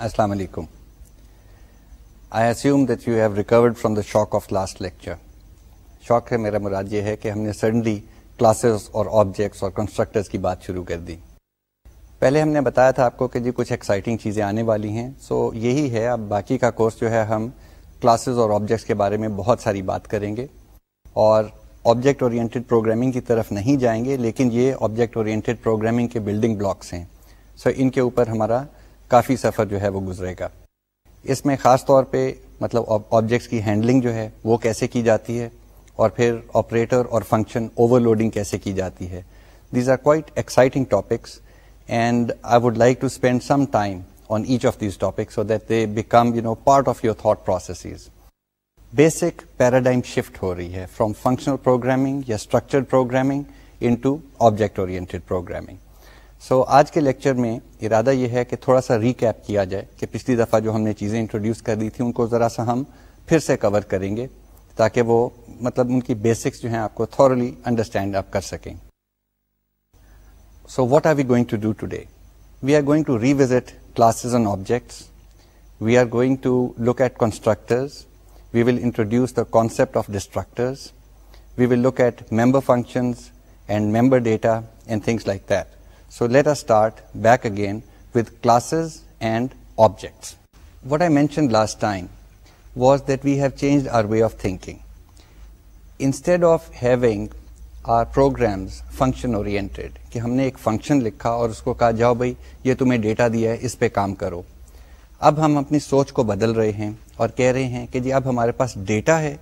السلام علیکم I assume that you have recovered from the shock of last lecture شوق ہے میرا مراد یہ ہے کہ ہم نے سڈنلی کلاسز اور آبجیکٹس اور کنسٹرکٹرز کی بات شروع کر دی. پہلے ہم نے بتایا تھا آپ کو کہ جی کچھ ایکسائٹنگ چیزیں آنے والی ہیں. سو so, یہی ہے اب باقی کا کورس جو ہے ہم کلاسز اور آبجیکٹس کے بارے میں بہت ساری بات کریں گے. اور آبجیکٹ اورینٹیڈ پروگرامنگ کی طرف نہیں جائیں گے لیکن یہ آبجیکٹ اورینٹیڈ پروگرامنگ کے بلڈنگ بلاکس ہیں. سو so, ان کے اوپر ہمارا کافی سفر جو ہے وہ گزرے گا۔ اس میں خاص طور پہ مطلب آبجیکٹس کی ہینڈلنگ جو ہے وہ کیسے کی جاتی ہے اور پھر آپریٹر اور فنکشن اوور لوڈنگ کیسے کی جاتی ہے۔ These are quite exciting topics and I would like to spend some time on each of these topics so that they become you know part of your thought processes basic paradigm shift ہو رہی ہے from functional programming یا structured programming into object oriented programming so آج کے lecture میں ارادہ یہ ہے کہ تھوڑا سا ریکیپ کیا جائے کہ پچھلی دفعہ جو ہم نے چیزیں انٹروڈیوس کر دی تھی ان کو ذرا سا ہم پھر سے کور کریں گے تاکہ وہ مطلب ان کی بیسکس جو ہیں آپ کو تھورلی انڈرسٹینڈ آپ کر سکیں۔ So what are we going to do today we are going to revisit classes and objects we are going to look at constructors we will introduce the concept of destructors we will look at member functions and member data and things like that so let a start back again with classes and objects what I mentioned last time was that we have change our way of thinking instead of having our programs function oriented کہ ہم نے ایک function لکھا اور اس کو کہا جاؤ بھائی یہ تمہیں ڈیٹا دیا ہے اس پہ کام کرو اب ہم اپنی سوچ کو بدل رہے ہیں اور کہہ رہے ہیں کہ جی اب ہمارے پاس ڈیٹا ہے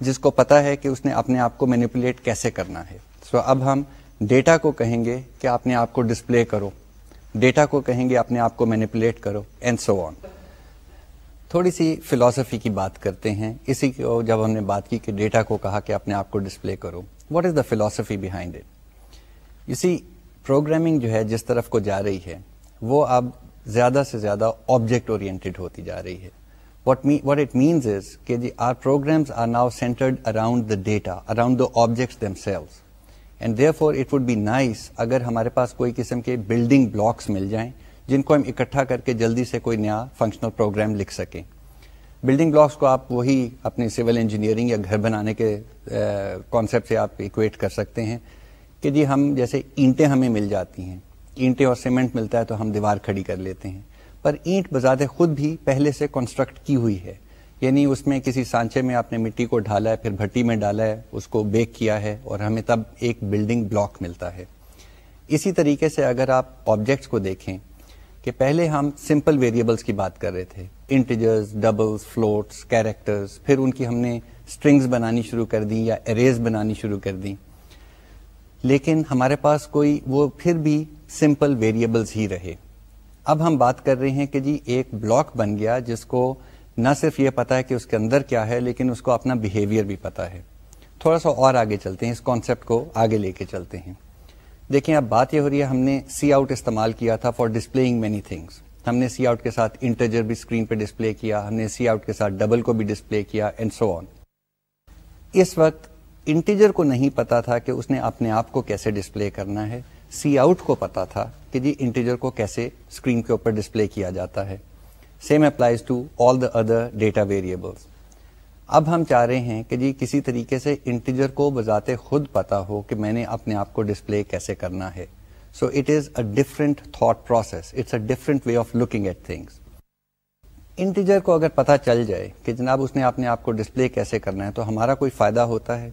جس کو پتا ہے کہ اس نے اپنے آپ کو مینیپولیٹ کیسے کرنا ہے سو so اب ہم ڈیٹا کو کہیں گے کہ اپنے آپ کو ڈسپلے کرو۔ ڈیٹا کو کہیں گے اپنے آپ کو مینیپولیٹ کرو اینڈ سو آن تھوڑی سی فلاسفی کی بات کرتے ہیں۔ اسی کو جب ہم نے بات کی کہ ڈیٹا کو کہا کہ اپنے آپ کو ڈسپلے کرو what is the philosophy behind it اسی پروگرامنگ جو ہے جس طرف کو جا رہی ہے، وہ اب زیادہ سے زیادہ آبجیکٹ اورینٹیڈ ہوتی جا رہی ہے۔ واٹ اٹ مینس از کہ جی our programs are now centered around the data around the objects themselves and therefore it would be nice اگر ہمارے پاس کوئی قسم کے بلڈنگ بلاکس مل جائیں جن کو ہم اکٹھا کر کے جلدی سے کوئی نیا فنکشنل پروگرام لکھ سکیں۔ بلڈنگ بلاکس کو آپ وہی اپنی سول انجینئرنگ یا گھر بنانے کے کانسیپٹ سے آپ اکویٹ کر سکتے ہیں کہ جی ہم جیسے اینٹیں ہمیں مل جاتی ہیں۔ اینٹیں اور سیمنٹ ملتا ہے تو ہم دیوار کھڑی کر لیتے ہیں۔ پر اینٹ بذات خود بھی پہلے سے کنسٹرکٹ کی ہوئی ہے۔ یعنی اس میں کسی سانچے میں آپ نے مٹی کو ڈھالا ہے، پھر بھٹی میں ڈالا ہے، اس کو بیک کیا ہے اور ہمیں تب ایک بلڈنگ بلاک ملتا ہے۔ اسی طریقے سے اگر آپ آبجیکٹس کو دیکھیں کہ پہلے ہم سمپل ویریبلس کی بات کر رہے تھے۔ انٹیجرز ڈبلز فلوٹس کیریکٹرز پھر ان کی ہم نے اسٹرنگز بنانی شروع کر دی یا اریز بنانی شروع کر دی لیکن ہمارے پاس کوئی وہ پھر بھی سمپل ویریبلس ہی رہے۔ اب ہم بات کر رہے ہیں کہ جی ایک بلاک بن گیا جس کو نہ صرف یہ پتا ہے کہ اس کے اندر کیا ہے، لیکن اس کو اپنا بہیویئر بھی پتا ہے۔ تھوڑا سا اور آگے چلتے ہیں، اس کانسیپٹ کو آگے لے کے چلتے ہیں۔ دیکھیں، اب بات یہ ہو رہی ہے، ہم نے سی آؤٹ استعمال کیا تھا فار ڈسپلے مینی تھنگس ہم نے سی آؤٹ کے ساتھ انٹرجر بھی اسکرین پہ ڈسپلے کیا، ہم نے سی آؤٹ کے ساتھ ڈبل کو بھی ڈسپلے کیا اینڈ سو آن اس وقت انٹیجر کو نہیں پتا تھا کہ اس نے اپنے آپ کو کیسے ڈسپلے کرنا ہے۔ سی آؤٹ کو پتا تھا کہ جی انٹیجر کو کیسے اسکرین کے اوپر ڈسپلے کیا جاتا ہے۔ Same applies to all the other data variables اب ہم چاہ رہے ہیں کہ جی کسی طریقے سے انٹیجر کو بذات خود پتا ہو کہ میں نے اپنے آپ کو ڈسپلے کیسے کرنا ہے. So it is a different thought process it's a different way of looking at things integer کو اگر پتا چل جائے کہ جناب اس نے اپنے آپ کو ڈسپلے کیسے کرنا ہے تو ہمارا کوئی فائدہ ہوتا ہے؟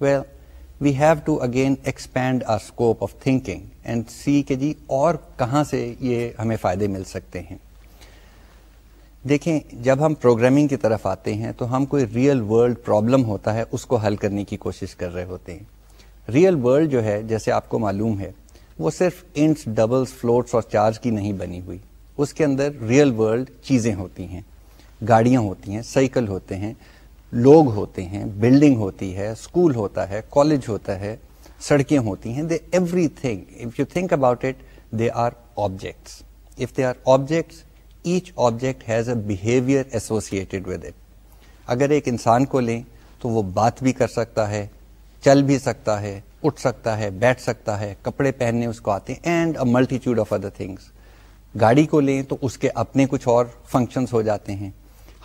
Well we have to again expand our scope of thinking and see کہ جی اور کہاں سے یہ ہمیں فائدے مل سکتے ہیں. دیکھیں، جب ہم پروگرامنگ کی طرف آتے ہیں تو ہم کوئی ریئل ورلڈ پرابلم ہوتا ہے، اس کو حل کرنے کی کوشش کر رہے ہوتے ہیں۔ ریئل ورلڈ جو ہے، جیسے آپ کو معلوم ہے، وہ صرف انٹس ڈبلس فلوٹس اور چارج کی نہیں بنی ہوئی۔ اس کے اندر ریئل ورلڈ چیزیں ہوتی ہیں۔ گاڑیاں ہوتی ہیں سائیکل ہوتے ہیں، لوگ ہوتے ہیں بلڈنگ ہوتی ہے اسکول ہوتا ہے کالج ہوتا ہے، سڑکیں ہوتی ہیں۔ They everything if you think about it they are objects if they are objects each object has a behaviour associated with it اگر ایک انسان کو لیں تو وہ بات بھی کر سکتا ہے، چل بھی سکتا ہے، اٹھ سکتا ہے، بیٹھ سکتا ہے، کپڑے پہننے اس کو آتے ہیں and a multitude of other things گاڑی کو لیں تو اس کے اپنے کچھ اور فنکشنز ہو جاتے ہیں۔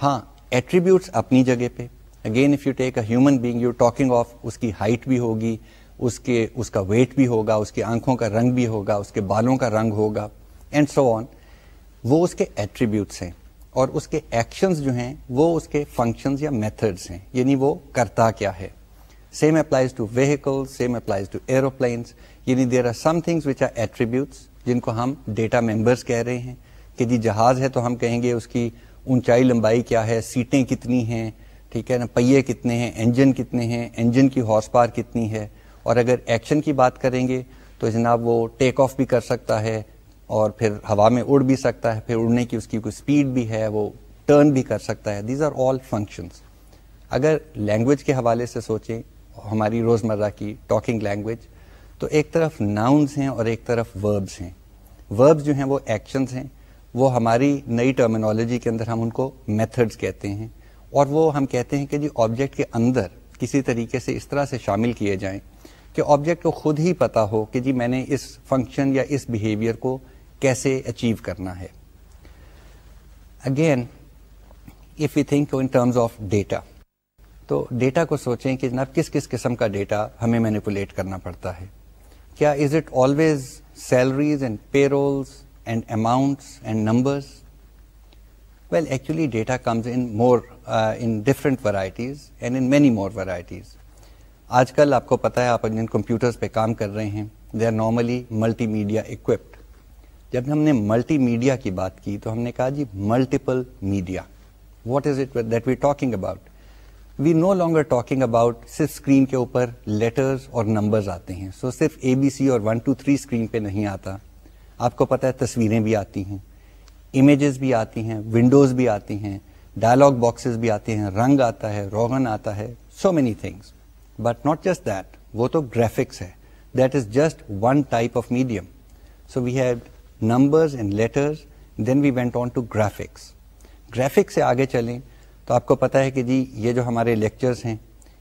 ہاں ایٹریبیوٹس اپنی جگہ پہ۔ Again if you take a human being you talking of اس کی ہائٹ بھی ہوگی، اس کے، اس کا ویٹ بھی ہوگا، اس کی آنکھوں کا رنگ بھی ہوگا، اس کے بالوں کا رنگ ہوگا اینڈ سو آن وہ اس کے ایٹریبیوٹس ہیں اور اس کے ایکشنز جو ہیں، وہ اس کے فنکشنز یا میتھڈس ہیں یعنی وہ کرتا کیا ہے. Same applies to vehicle same applies to aeroplanes یعنی there are some things which are attributes جن کو ہم ڈیٹا ممبرس کہہ رہے ہیں کہ جی جہاز ہے تو ہم کہیں گے اس کی اونچائی لمبائی کیا ہے، سیٹیں کتنی ہیں، ٹھیک ہے نا، پہیے کتنے ہیں انجن کتنے ہیں انجن کی ہارس پار کتنی ہے. اور اگر ایکشن کی بات کریں گے تو جناب وہ ٹیک آف بھی کر سکتا ہے اور پھر ہوا میں اڑ بھی سکتا ہے، پھر اڑنے کی اس کی کوئی اسپیڈ بھی ہے، وہ ٹرن بھی کر سکتا ہے۔ دیز آر آل فنکشنس اگر لینگویج کے حوالے سے سوچیں، ہماری روزمرہ کی ٹاکنگ لینگویج تو ایک طرف ناؤنز ہیں اور ایک طرف وربز ہیں۔ وربز جو ہیں، وہ ایکشنز ہیں۔ وہ ہماری نئی ٹرمینالوجی کے اندر ہم ان کو میتھڈز کہتے ہیں۔ اور وہ ہم کہتے ہیں کہ جی آبجیکٹ کے اندر کسی طریقے سے اس طرح سے شامل کیے جائیں کہ آبجیکٹ کو خود ہی پتا ہو کہ جی میں نے اس فنکشن یا اس بیہیویئر کو کیسے اچیو کرنا ہے۔ Again if you think in terms of data تو ڈیٹا کو سوچیں کہ جناب کس کس قسم کا ڈیٹا ہمیں مینیپولیٹ کرنا پڑتا ہے۔ کیا is it always salaries and payrolls and amounts and numbers well actually data comes in more in different varieties and in many more varieties آج کل آپ کو پتا ہے آپ جن کمپیوٹرز پہ کام کر رہے ہیں they are normally multimedia occupied جب ہم نے ملٹی میڈیا کی بات کی تو ہم نے کہا جی multiple media what is it that we talking about we no longer talking about صرف اسکرین کے اوپر لیٹرز اور نمبرز آتے ہیں. سو so, صرف اے بی سی اور ون ٹو تھری اسکرین پہ نہیں آتا. آپ کو پتا ہے تصویریں بھی آتی ہیں. امیجز بھی آتی ہیں. ونڈوز بھی آتی ہیں. ڈائلگ باکسز بھی آتے ہیں. رنگ آتا ہے. روغن آتا ہے. So many things but not just that وہ تو گرافکس ہے. That is just one type of medium so we have numbers and letters then we went on to graphics graphics سے آگے چلیں تو آپ کو پتا ہے کہ جی یہ جو ہمارے لیکچرز ہیں،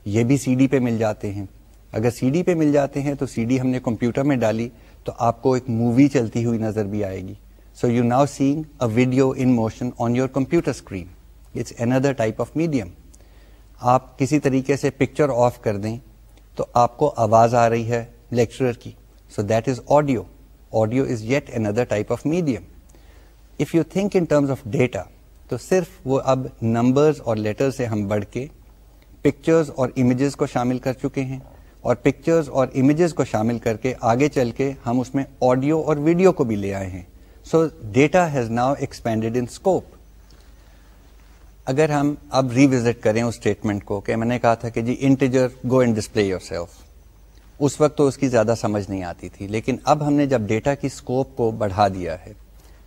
یہ بھی سی ڈی پہ مل جاتے ہیں۔ اگر سی ڈی پہ مل جاتے ہیں تو سی ڈی ہم نے کمپیوٹر میں ڈالی تو آپ کو ایک مووی چلتی ہوئی نظر بھی آئے گی۔ So you now seeing a video in motion on your computer screen it's another type of medium آپ کسی طریقے سے پکچر آف کر دیں تو آپ کو آواز آ رہی ہے لیکچرر کی۔ So that is audio audio is yet another type of medium if you think in terms of data تو صرف وہ اب نمبرز اور لیٹر سے ہم بڑھ کے پکچرز اور امیجز کو شامل کر چکے ہیں اور پکچرز اور امیجز کو شامل کر کے آگے چل کے ہم اس میں آڈیو اور ویڈیو کو بھی لے آئے ہیں. So data has now expanded in scope اگر ہم اب ریوزٹ کریں اس اسٹیٹمنٹ کو کہ میں نے کہا تھا کہ جی integer go and display yourself اس وقت تو اس کی زیادہ سمجھ نہیں آتی تھی، لیکن اب ہم نے جب ڈیٹا کی اسکوپ کو بڑھا دیا ہے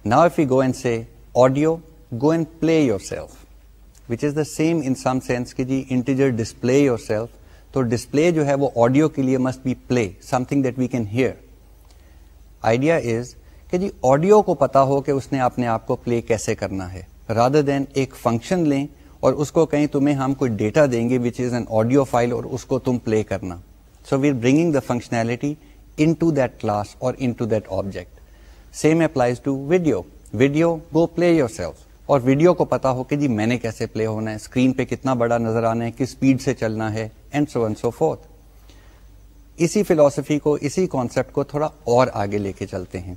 نا if you go and say audio go and play yourself which is the same in some sense کہ جی انٹیجر ڈسپلے یور سیلف تو ڈسپلے جو ہے وہ آڈیو کے لیے must be play something that we can hear idea is کہ جی آڈیو کو پتا ہو کہ اس نے اپنے آپ کو پلے کیسے کرنا ہے رادر دین ایک فنکشن لیں اور اس کو کہیں تمہیں ہم کوئی ڈیٹا دیں گے which is an audio file اور اس کو تم پلے کرنا۔ So we are bringing the functionality into that class اور into that object same applies to video video go play yourself اور ویڈیو کو پتا ہو کہ جی میں نے کیسے پلے ہونا ہے؟ اسکرین پہ کتنا بڑا نظر آنا ہے؟ کس اسپیڈ سے چلنا ہے؟ اینڈ سو سو فورتھ اسی فلاسفی کو، اسی کانسیپٹ کو تھوڑا اور آگے لے کے چلتے ہیں۔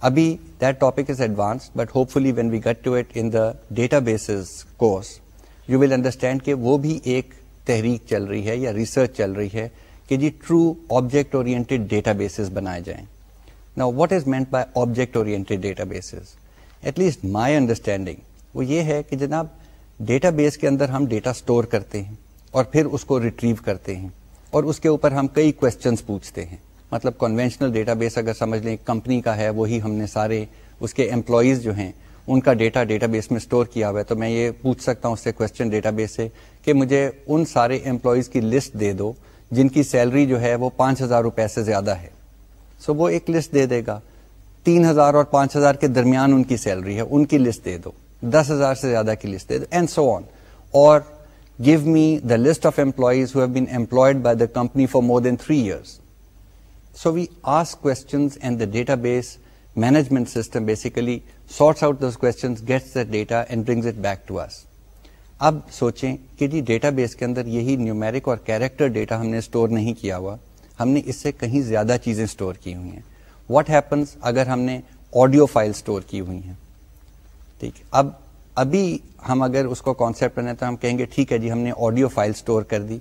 ابھی that topic is advance but hopefully when we get to it in the databases course you will understand کہ وہ بھی ایک تحریک چل رہی ہے یا ریسرچ چل رہی ہے۔ کہ جی true object oriented databases بنائے جائیں۔ نا what is meant by object oriented databases at least my understanding وہ یہ ہے کہ جناب ڈیٹا بیس کے اندر ہم ڈیٹا اسٹور کرتے ہیں اور پھر اس کو ریٹریو کرتے ہیں اور اس کے اوپر ہم کئی کوشچنس پوچھتے ہیں۔ مطلب کنوینشنل ڈیٹا بیس اگر سمجھ لیں کمپنی کا ہے، وہی ہم نے سارے اس کے امپلائیز جو ہیں، ان کا ڈیٹا ڈیٹا بیس میں اسٹور کیا ہوا ہے۔ تو میں یہ پوچھ سکتا ہوں اس سے کوشچن ڈیٹا بیس سے کہ مجھے ان سارے امپلائیز کی لسٹ دے دو جن کی سیلری جو ہے وہ پانچ ہزار روپے سے زیادہ ہے۔ سو so وہ ایک لسٹ دے دے گا۔ تین ہزار اور پانچ ہزار کے درمیان ان کی سیلری ہے ان کی لسٹ دے دو۔ دس ہزار سے زیادہ کی لسٹ دے دو and so on or give me the list of employees who have been employed by the company for more than three years so we ask questions and the database management system basically sorts out those questions, gets the data and brings it back to us. اب سوچیں کہ جی database کے اندر یہی numeric اور character data ہم نے اسٹور نہیں کیا ہوا، ہم نے اس سے کہیں زیادہ چیزیں اسٹور کی ہوئی ہیں۔ واٹ ہیپنس اگر ہم نے آڈیو فائل اسٹور کی ہوئی ہیں؟ ٹھیک، اب، ابھی ہم اگر اس کو کانسیپٹ بنائیں تو ہم کہیں گے ٹھیک ہے جی ہم نے آڈیو فائل اسٹور کر دی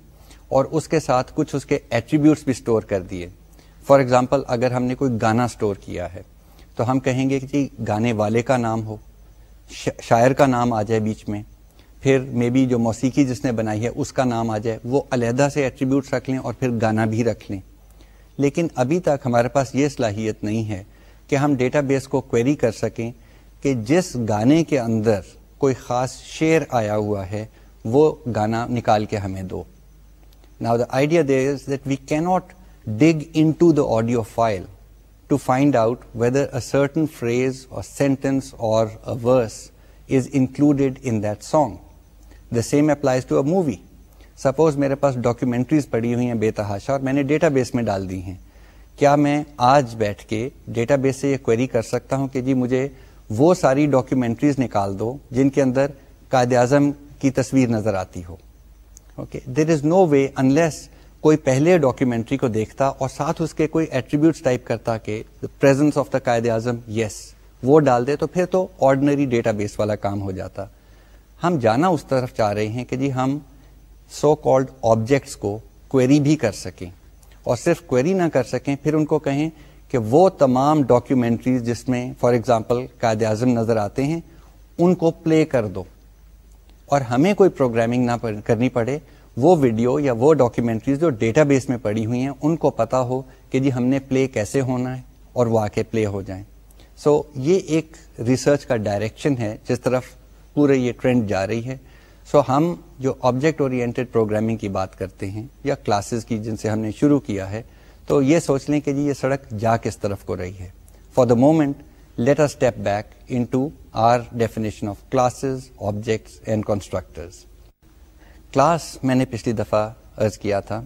اور اس کے ساتھ کچھ اس کے ایٹریبیوٹس بھی اسٹور کر دیے۔ فار ایگزامپل اگر ہم نے کوئی گانا اسٹور کیا ہے تو ہم کہیں گے کہ جی گانے والے کا نام ہو شاعر کا نام آ جائے بیچ میں۔ پھر مے بی جو موسیقی جس نے بنائی ہے، اس کا نام آ جائے، وہ علیحدہ سے ایٹریبیوٹس رکھ لیں اور پھر گانا بھی رکھ لیں۔ لیکن ابھی تک ہمارے پاس یہ صلاحیت نہیں ہے کہ ہم ڈیٹا بیس کو کویری کر سکیں کہ جس گانے کے اندر کوئی خاص شعر آیا ہوا ہے، وہ گانا نکال کے ہمیں دو۔ نا the idea there is that we cannot dig into the audio file to find out whether a certain phrase or sentence or verse is included in that song the same applies to a movie suppose میرے پاس documentaries پڑی ہوئی ہیں بے تحاشا اور میں نے ڈیٹا بیس میں ڈال دی ہیں۔ کیا میں آج بیٹھ کے ڈیٹا بیس سے یہ کوئری کر سکتا ہوں کہ جی مجھے وہ ساری ڈاکیومنٹریز نکال دو جن کے اندر قائد اعظم کی تصویر نظر آتی ہو۔ Okay there is no way unless کوئی پہلے ڈاکیومنٹری کو دیکھتا اور ساتھ اس کے کوئی ایٹریبیوٹس ٹائپ کرتا کہ presence of the Quaid Azam یس وہ ڈال دے تو پھر تو آرڈنری ڈیٹا بیس والا کام ہو جاتا۔ ہم جانا اس طرف چاہ رہے ہیں کہ جی ہم سو کالڈ آبجیکٹس کو کوئری بھی کر سکیں اور صرف کوئری نہ کر سکیں پھر ان کو کہیں کہ وہ تمام ڈاکیومنٹریز جس میں فار ایگزامپل قائد اعظم نظر آتے ہیں ان کو پلے کر دو۔ اور ہمیں کوئی پروگرامنگ نہ کرنی پڑے وہ ویڈیو یا وہ ڈاکیومنٹریز جو ڈیٹا بیس میں پڑی ہوئی ہیں ان کو پتا ہو کہ جی ہم نے پلے کیسے ہونا ہے اور وہ آ کے پلے ہو جائیں۔ سو so, یہ ایک ریسرچ کا ڈائریکشن ہے جس طرف پورے یہ ٹرینڈ جا رہی ہے۔ سو so, ہم جو آبجیکٹ اورینٹیڈ پروگرامنگ کی بات کرتے ہیں یا کلاسز کی جن سے ہم نے شروع کیا ہے تو یہ سوچ لیں کہ جی یہ سڑک جا کس طرف کو رہی ہے۔ For the moment let a step back into our definition of classes objects and constructors class میں نے پچھلی دفعہ ارض کیا تھا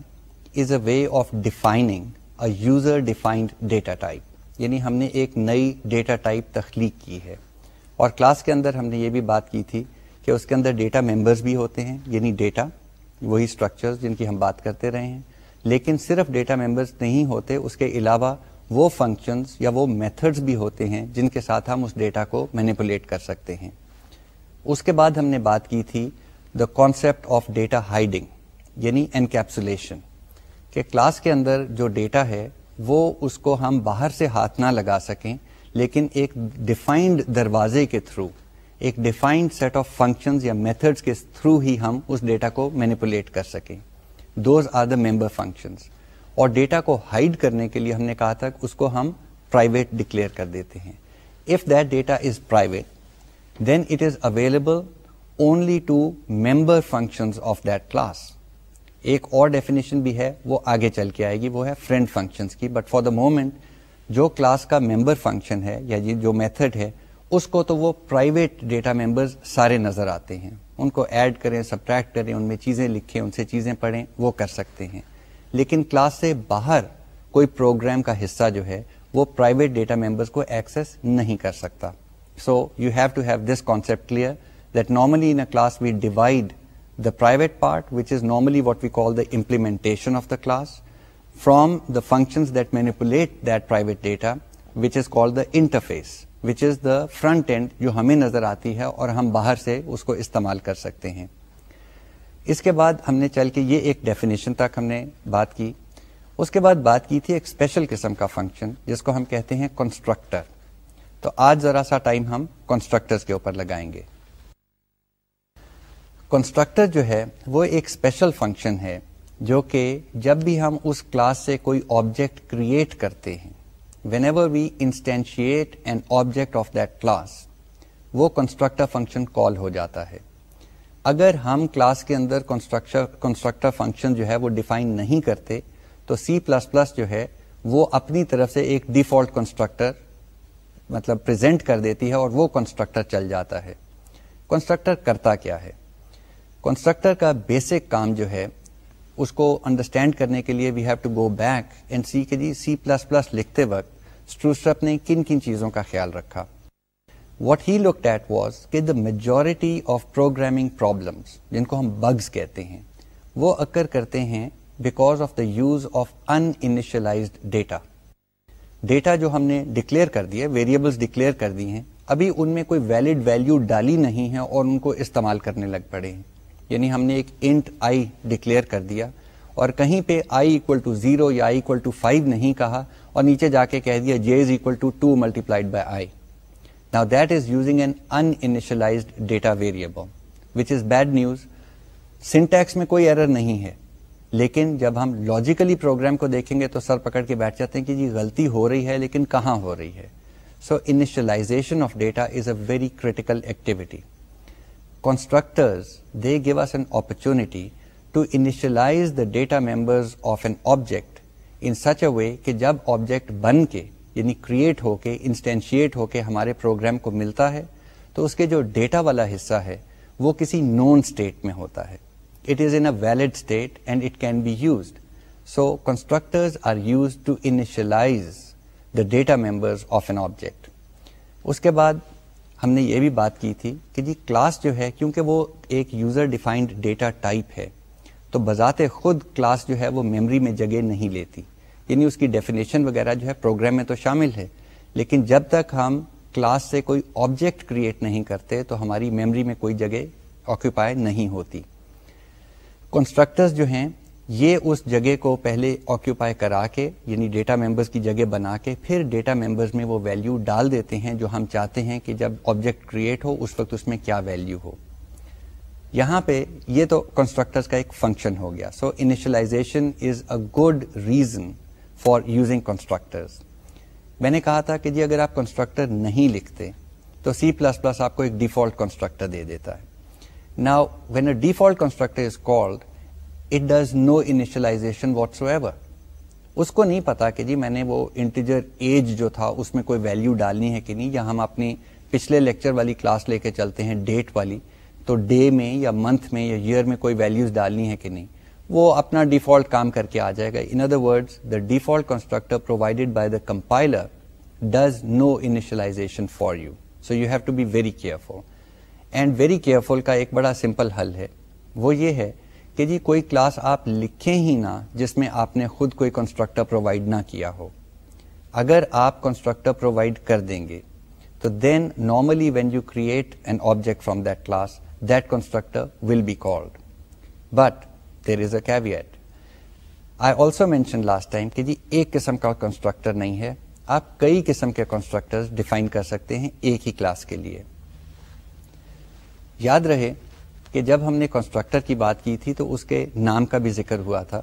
is a way of defining a user defined data type یعنی ہم نے ایک نئی ڈیٹا ٹائپ تخلیق کی ہے اور کلاس کے اندر ہم نے یہ بھی بات کی تھی کہ اس کے اندر ڈیٹا ممبرز بھی ہوتے ہیں یعنی ڈیٹا، وہی اسٹرکچر جن کی ہم بات کرتے رہے ہیں۔ لیکن صرف ڈیٹا ممبرز نہیں ہوتے، اس کے علاوہ وہ فنکشنز یا وہ میتھڈز بھی ہوتے ہیں جن کے ساتھ ہم اس ڈیٹا کو مینیپولیٹ کر سکتے ہیں۔ اس کے بعد ہم نے بات کی تھی the concept of data hiding یعنی انکیپسولیشن کہ کلاس کے اندر جو ڈیٹا ہے، وہ اس کو ہم باہر سے ہاتھ نہ لگا سکیں لیکن ایک ڈیفائنڈ دروازے کے تھرو ایک ڈیفائنڈ سیٹ آف فنکشن یا میتھڈس کے تھرو ہی ہم اس ڈیٹا کو مینیپولیٹ کر سکیں۔ Those are the member functions اور ڈیٹا کو ہائڈ کرنے کے لیے ہم نے کہا تھا اس کو ہم پرائیویٹ ڈکلیئر کر دیتے ہیں۔ If that data is private then it is available only to member function of that class ایک اور ڈیفینیشن بھی ہے، وہ آگے چل کے آئے گی، وہ ہے فرینڈ فنکشن کی۔ بٹ فار دا مومنٹ جو کلاس کا ممبر فنکشن ہے یا جی جو میتھڈ ہے، اس کو تو وہ پرائیویٹ ڈیٹا ممبرز سارے نظر آتے ہیں۔ ان کو ایڈ کریں، سبٹریکٹ کریں، ان میں چیزیں لکھیں، ان سے چیزیں پڑھیں، وہ کر سکتے ہیں۔ لیکن کلاس سے باہر کوئی پروگرام کا حصہ جو ہے، وہ پرائیویٹ ڈیٹا ممبرز کو ایکسس نہیں کر سکتا۔ So you have to have this concept clear that normally in class we divide the private part which is normally what we call the implementation of the class from the functions that manipulate that private data which is called the interface which is the front end جو ہمیں نظر آتی ہے اور ہم باہر سے اس کو استعمال کر سکتے ہیں۔ اس کے بعد ہم نے چل کے یہ ایک ڈیفینیشن تک ہم نے بات کی۔ اس کے بعد بات کی تھی ایک اسپیشل قسم کا فنکشن جس کو ہم کہتے ہیں کنسٹرکٹر تو آج ذرا سا ٹائم ہم کنسٹرکٹر کے اوپر لگائیں گے۔ کنسٹرکٹر جو ہے، وہ ایک اسپیشل فنکشن ہے۔ جو کہ جب بھی ہم اس کلاس سے کوئی آبجیکٹ کریٹ کرتے ہیں whenever we instantiate an object of that class وہ کنسٹرکٹر فنکشن کال ہو جاتا ہے۔ اگر ہم کلاس کے اندر کنسٹرکٹر فنکشن جو ہے وہ ڈیفائن نہیں کرتے، تو سی پلس پلس جو ہے وہ اپنی طرف سے ایک ڈیفالٹ کنسٹرکٹر مطلب پرزینٹ کر دیتی ہے اور وہ کنسٹرکٹر چل جاتا ہے۔ کنسٹرکٹر کرتا کیا ہے؟ کنسٹرکٹر کا بیسک کام جو ہے اس کو انڈرسٹینڈ کرنے کے لیے we have to go back and see کہ جی سی پلس پلس لکھتے وقت اسٹروسٹرپ نے کن کن چیزوں کا خیال رکھا۔ What he look at was کہ the majority of programming problems جن کو ہم بگز کہتے ہیں، وہ اکر کرتے ہیں because of the use of uninitialized data data جو ہم نے ڈکلیئر کر دیا ویریبلس ڈکلیئر کر دی ہیں، ابھی ان میں کوئی ویلڈ ویلو ڈالی نہیں ہے اور ان کو استعمال کرنے لگ پڑے ہیں۔ یعنی ہم نے ایک انٹ آئی ڈکلیئر کر دیا اور کہیں پہ آئی اکول ٹو زیرو یا آئی اکول ٹو فائیو نہیں کہا اور نیچے جا کے کہہ دیا J is equal to two multiplied by I نا that is using an uninitialized data variable which is bad news syntax میں کوئی ایرر نہیں ہے. لیکن جب ہم لاجیکلی پروگرام کو دیکھیں گے تو سر پکڑ کے بیٹھ جاتے ہیں کہ جی غلطی ہو رہی ہے لیکن کہاں ہو رہی ہے. So initialization of data is a very critical activity constructors they give us an opportunity to initialize the data members of an object in such a way کہ جب آبجیکٹ بن کے یعنی کریٹ ہو کے انسٹینشیٹ ہو کے ہمارے پروگرام کو ملتا ہے تو اس کے جو ڈیٹا والا حصہ ہے وہ کسی نون اسٹیٹ میں ہوتا ہے it is in a valid state and it can be used so constructors are use to initialize the data members of an object اس کے بعد ہم نے یہ بھی بات کی تھی کہ جی کلاس جو ہے، کیونکہ وہ ایک یوزر ڈیفائنڈ ڈیٹا ٹائپ ہے، تو بذات خود کلاس جو ہے، وہ میموری میں جگہ نہیں لیتی۔ یعنی اس کی ڈیفینیشن وغیرہ جو ہے پروگرام میں تو شامل ہے۔ لیکن جب تک ہم کلاس سے کوئی آبجیکٹ کریٹ نہیں کرتے، تو ہماری میموری میں کوئی جگہ آکوپائی نہیں ہوتی۔ کنسٹرکٹرز جو ہیں یہ اس جگہ کو پہلے آکوپائی کرا کے یعنی ڈیٹا ممبرز کی جگہ بنا کے، پھر ڈیٹا ممبرز میں وہ ویلیو ڈال دیتے ہیں جو ہم چاہتے ہیں کہ جب آبجیکٹ کریٹ ہو، اس وقت اس میں کیا ویلیو ہو۔ یہاں پہ یہ تو کنسٹرکٹرز کا ایک فنکشن ہو گیا۔ So initialization is a good reason for using constructors میں نے کہا تھا کہ جی اگر آپ کنسٹرکٹر نہیں لکھتے، تو سی پلس پلس آپ کو ایک ڈیفالٹ کنسٹرکٹر دے دیتا ہے۔ نا when a default constructor is called it does no initialization whatsoever اس کو نہیں پتا کہ جی میں نے وہ انٹیجر ایج جو تھا، اس میں کوئی ویلو ڈالنی ہے کہ نہیں، یا ہم اپنی پچھلے لیکچر والی کلاس لے کے چلتے ہیں ڈیٹ والی، تو ڈے میں یا منتھ میں یا ایئر میں کوئی ویلوز ڈالنی ہے کہ نہیں؟ وہ اپنا ڈیفالٹ کام کر کے آ جائے گا۔ In other word the default constructor provided by the compiler does no initialization for you so you have to be very careful and very careful کا ایک بڑا سمپل حل ہے۔ وہ یہ ہے کہ جی کوئی کلاس آپ لکھیں ہی نہ جس میں آپ نے خود کوئی کنسٹرکٹر پرووائڈ نہ کیا ہو۔ اگر آپ کنسٹرکٹر پرووائڈ کر دیں گے، تو then normally when you create an object from that class that constructor will be called but there is a caveat I also mention last time کہ جی ایک قسم کا کنسٹرکٹر نہیں ہے۔ آپ کئی قسم کے کنسٹرکٹر ڈیفائن کر سکتے ہیں ایک ہی کلاس کے لیے۔ یاد رہے کہ جب ہم نے کنسٹرکٹر کی بات کی تھی تو اس کے نام کا بھی ذکر ہوا تھا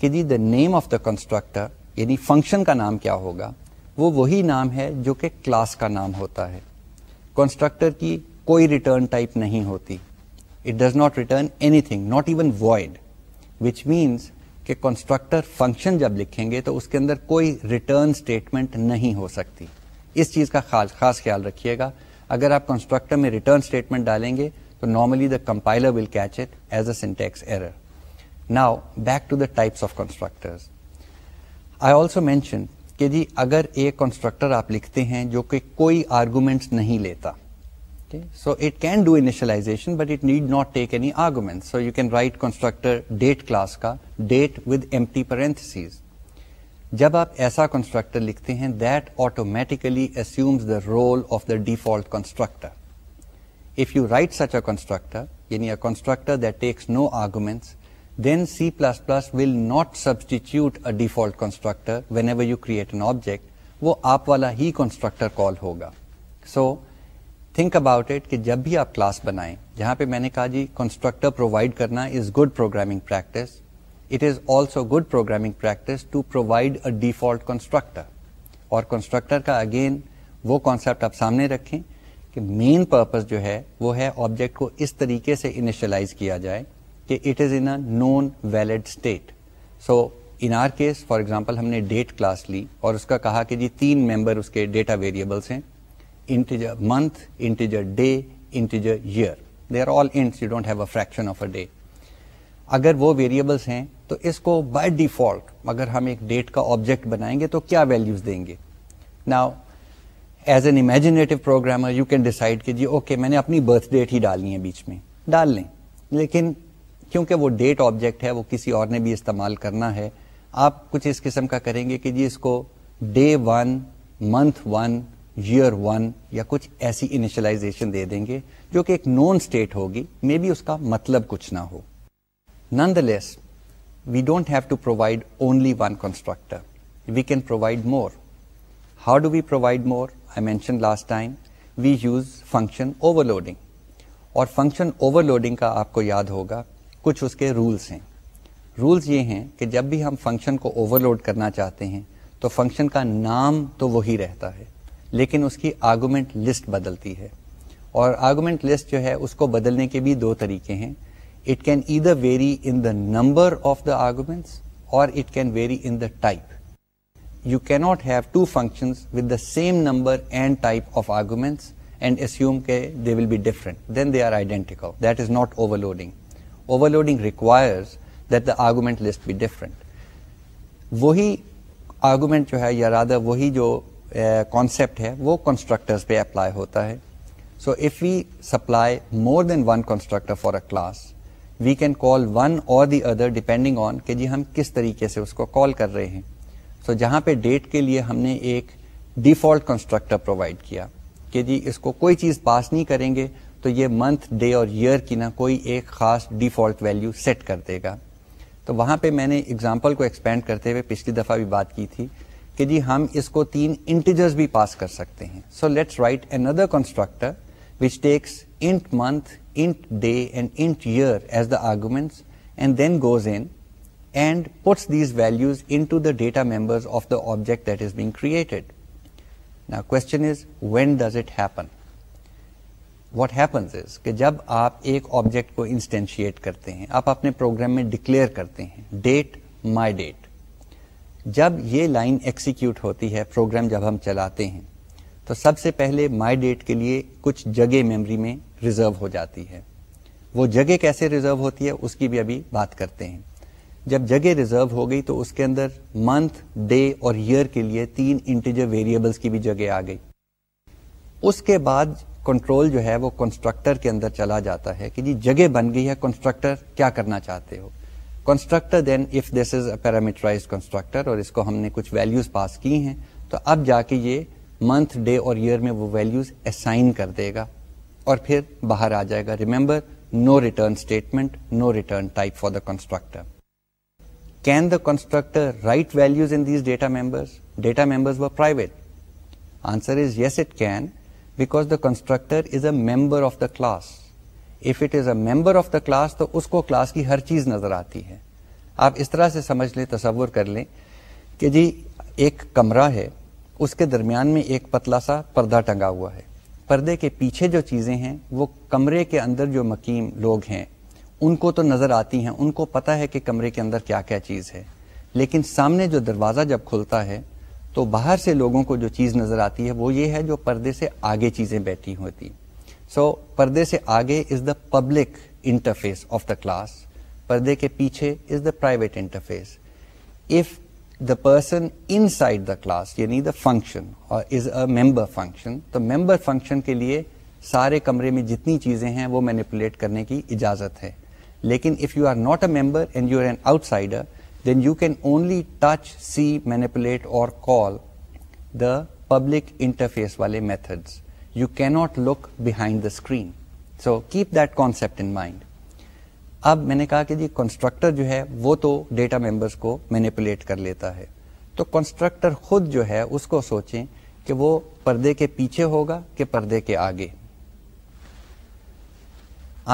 کہ جی the name of the constructor یعنی فنکشن کا نام کیا ہوگا، وہ وہی نام ہے جو کہ کلاس کا نام ہوتا ہے. کنسٹرکٹر کی کوئی ریٹرن ٹائپ نہیں ہوتی. It does not return anything not even void which means کہ کنسٹرکٹر فنکشن جب لکھیں گے تو اس کے اندر کوئی ریٹرن اسٹیٹمنٹ نہیں ہو سکتی. اس چیز کا خاص خاص خیال رکھیے گا. اگر آپ کنسٹرکٹر میں ریٹرن اسٹیٹمنٹ ڈالیں گے تو normally the compiler will catch it as a syntax error now back to the types of constructor I also mention کہ جی اگر ایک کنسٹرکٹر آپ لکھتے ہیں جو کہ کوئی آرگومینٹس نہیں لیتا so it can do initialization but it need not take any argument so you can write constructor date class کا ڈیٹ ود ایم ٹی جب آپ ایسا کنسٹرکٹر لکھتے ہیں that automatically assumes the role of the default constructor If you write such a constructor, yani a constructor that takes no arguments, then C++ will not substitute a default constructor whenever you create an object. وہ آپ والا ہی constructor call ہوگا so think about it کہ جب بھی آپ class بنائیں جہاں پہ میں نے کہا جی کنسٹرکٹر پرووائڈ کرنا is good programming practice it is also good programming practice to provide a default constructor اور کنسٹرکٹر کا اگین وہ کانسیپٹ آپ سامنے رکھیں کہ مین پرپز جو ہے وہ ہے آبجیکٹ کو اس طریقے سے انیشلائز کیا جائے کہ it is in known valid state so in our case for example ہم نے ڈیٹ کلاس لی اور اس کا کہا کہ جی تین ممبر اس کے ڈیٹا ویریبلس ہیں integer month integer day integer year they are all ints you don't have a fraction of a day اگر وہ ویریبلس ہیں تو اس کو بائی ڈیفالٹ اگر ہم ایک ڈیٹ کا آبجیکٹ بنائیں گے تو کیا ویلوز دیں گے؟ نا as an imaginative programmer you can decide کہ جی اوکے میں نے اپنی برتھ ڈیٹ ہی ڈالنی ہے بیچ میں ڈال لیں لیکن کیونکہ وہ ڈیٹ آبجیکٹ ہے وہ کسی اور نے بھی استعمال کرنا ہے آپ کچھ اس قسم کا کریں گے کہ جی اس کو day one month one year one یا کچھ ایسی انیشلائزیشن دے دیں گے جو کہ ایک نون اسٹیٹ ہوگی مے بی اس کا مطلب کچھ نہ ہو nonetheless we don't have to provide only one constructor we can provide more how do we provide more I mention last time we use function overloading اور فنکشن اوور لوڈنگ کا آپ کو یاد ہوگا، کچھ اس کے رولس ہیں۔ رولس یہ ہیں کہ جب بھی ہم فنکشن کو اوور لوڈ کرنا چاہتے ہیں، تو فنکشن کا نام تو وہی رہتا ہے، لیکن اس کی آرگومنٹ لسٹ بدلتی ہے۔ اور آرگومنٹ لسٹ جو ہے، اس کو بدلنے کے بھی دو طریقے ہیں۔ It can either vary in the number of the arguments or it can vary in the type you can not have two function with the same number and type of arguments and assume کے they will be different then they are identical that is not overloading overloading requires that the argument list be different وہی argument جو ہے یا rather وہی جو concept ہے وہ constructors پہ اپلائی ہوتا ہے so if we supply more than one constructor for a class we can call one or the other depending on کہ جی ہم کس طریقے سے اس کو کال کر رہے ہیں سو so جہاں پہ ڈیٹ کے لیے ہم نے ایک ڈیفالٹ کنسٹرکٹر پرووائڈ کیا کہ جی اس کو کوئی چیز پاس نہیں کریں گے، تو یہ منتھ ڈے اور ایئر کی نہ کوئی ایک خاص ڈیفالٹ ویلو سیٹ کر دے گا۔ تو وہاں پہ میں نے اگزامپل کو ایکسپینڈ کرتے ہوئے پچھلی دفعہ بھی بات کی تھی کہ جی ہم اس کو تین انٹیجرز بھی پاس کر سکتے ہیں۔ So let's write another constructor which takes int month int day and int year as the arguments and then goes in and puts these values into the data members of the object that is being created نا question is when does it happen what happens is کہ جب آپ ایک object کو instantiate کرتے ہیں آپ اپنے پروگرام میں ڈکلیئر کرتے ہیں ڈیٹ مائی ڈیٹ جب یہ لائن ایکسیکیوٹ ہوتی ہے پروگرام جب ہم چلاتے ہیں تو سب سے پہلے مائی ڈیٹ کے لیے کچھ جگہ میموری میں ریزرو ہو جاتی ہے وہ جگہ کیسے ریزرو ہوتی ہے اس کی بھی ابھی بات کرتے ہیں جب جگہ ریزرو ہو گئی تو اس کے اندر منتھ ڈے اور ایئر کے لیے تین انٹیجر ویریبلس کی بھی جگہ آ گئی۔ اس کے بعد کنٹرول جو ہے وہ کنسٹرکٹر کے اندر چلا جاتا ہے کہ جی جگہ بن گئی ہے کنسٹرکٹر کیا کرنا چاہتے ہو؟ Constructor then if this is a parameterize constructor اور اس کو ہم نے کچھ ویلوز پاس کی ہیں، تو اب جا کے یہ منتھ ڈے اور ایئر میں وہ ویلوز اسائن کر دے گا اور پھر باہر آ جائے گا۔ Remember no return statement no return type for the constructor can the constructor write values in these data members data members و private answer is yes it can because the constructor is a member of the class if it is a member of the class تو اس کو class کی ہر چیز نظر آتی ہے۔ آپ اس طرح سے سمجھ لیں، تصور کر لیں کہ جی ایک کمرہ ہے، اس کے درمیان میں ایک پتلا سا پردہ ٹنگا ہوا ہے۔ پردے کے پیچھے جو چیزیں ہیں، وہ کمرے کے اندر جو مقیم لوگ ہیں ان کو تو نظر آتی ہیں ان کو پتا ہے کہ کمرے کے اندر کیا کیا چیز ہے۔ لیکن سامنے جو دروازہ جب کھلتا ہے تو باہر سے لوگوں کو جو چیز نظر آتی ہے وہ یہ ہے جو پردے سے آگے چیزیں بیٹھی ہوتی سو so, پردے سے آگے is the public interface of the class پردے کے پیچھے is the private interface of the person inside the class یعنی دا فنکشن اور از اے ممبر فنکشن تو ممبر فنکشن کے لیے سارے کمرے میں جتنی چیزیں ہیں وہ مینیپولیٹ کرنے کی اجازت ہے۔ لیکن if you are not a member and you are an outsider then you can only touch, see, manipulate or call the public interface wale methods. You cannot look behind the screen. So keep that concept in mind. اب میں نے کہا کہ جی constructor جو ہے وہ تو ڈیٹا ممبرس کو مینیپولیٹ کر لیتا ہے تو کنسٹرکٹر خود جو ہے اس کو سوچیں کہ وہ پردے کے پیچھے ہوگا کہ پردے کے آگے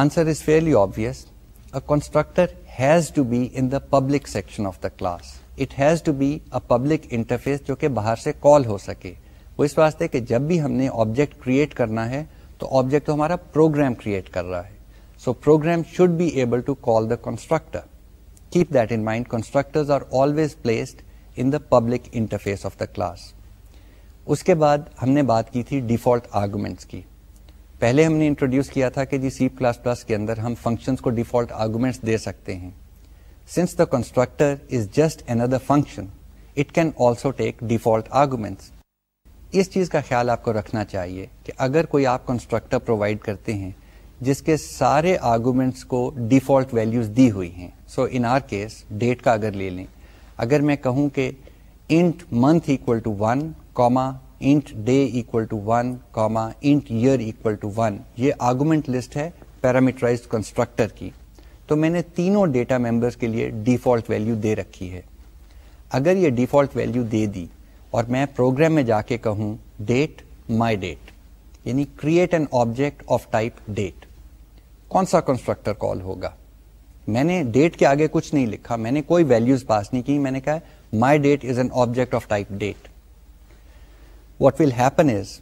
answer is fairly obvious constructor has to be in the public section of the class it has to be a public interface جو کہ باہر سے کال ہو سکے۔ وہ اس واسطے کہ جب بھی ہم نے آبجیکٹ کریٹ کرنا ہے، تو آبجیکٹ تو ہمارا پروگرام کریٹ کر رہا ہے۔ So program should be able to call the constructor keep that in mind constructor are always placed in the public interface of the class اس کے بعد ہم نے بات کی تھی ڈیفالٹ آرگومنٹس کی۔ پہلے ہم نے انٹروڈیوس کیا تھا کہ جی سی پلس پلس کے اندر ہم فنکشنس کو ڈیفالٹ آرگومنٹس دے سکتے ہیں۔ Since the constructor is just another function it can also take default arguments اس چیز کا خیال آپ کو رکھنا چاہیے کہ اگر کوئی آپ کنسٹرکٹر پرووائڈ کرتے ہیں، جس کے سارے آرگومنٹس کو ڈیفالٹ ویلیوز دی ہوئی ہیں۔ So in our case date کا اگر لے لیں۔ اگر میں کہوں کہ int month equal to one comma int day equal to one comma int year equal to one یہ آرگومنٹ لسٹ ہے پیرامیٹرائز کنسٹرکٹر کی. تو میں نے تینوں ڈیٹا ممبرس کے لیے ڈیفالٹ ویلیو دے رکھی ہے. اگر یہ ڈیفالٹ ویلیو دے دی اور میں پروگرام میں جا کے کہوں ڈیٹ مائی ڈیٹ یعنی create an object of type date کون سا کنسٹرکٹر کال ہوگا؟ میں نے ڈیٹ کے آگے کچھ نہیں لکھا. میں نے کوئی ویلوز پاس نہیں کی. میں نے کہا my date is an object of type date what will happen is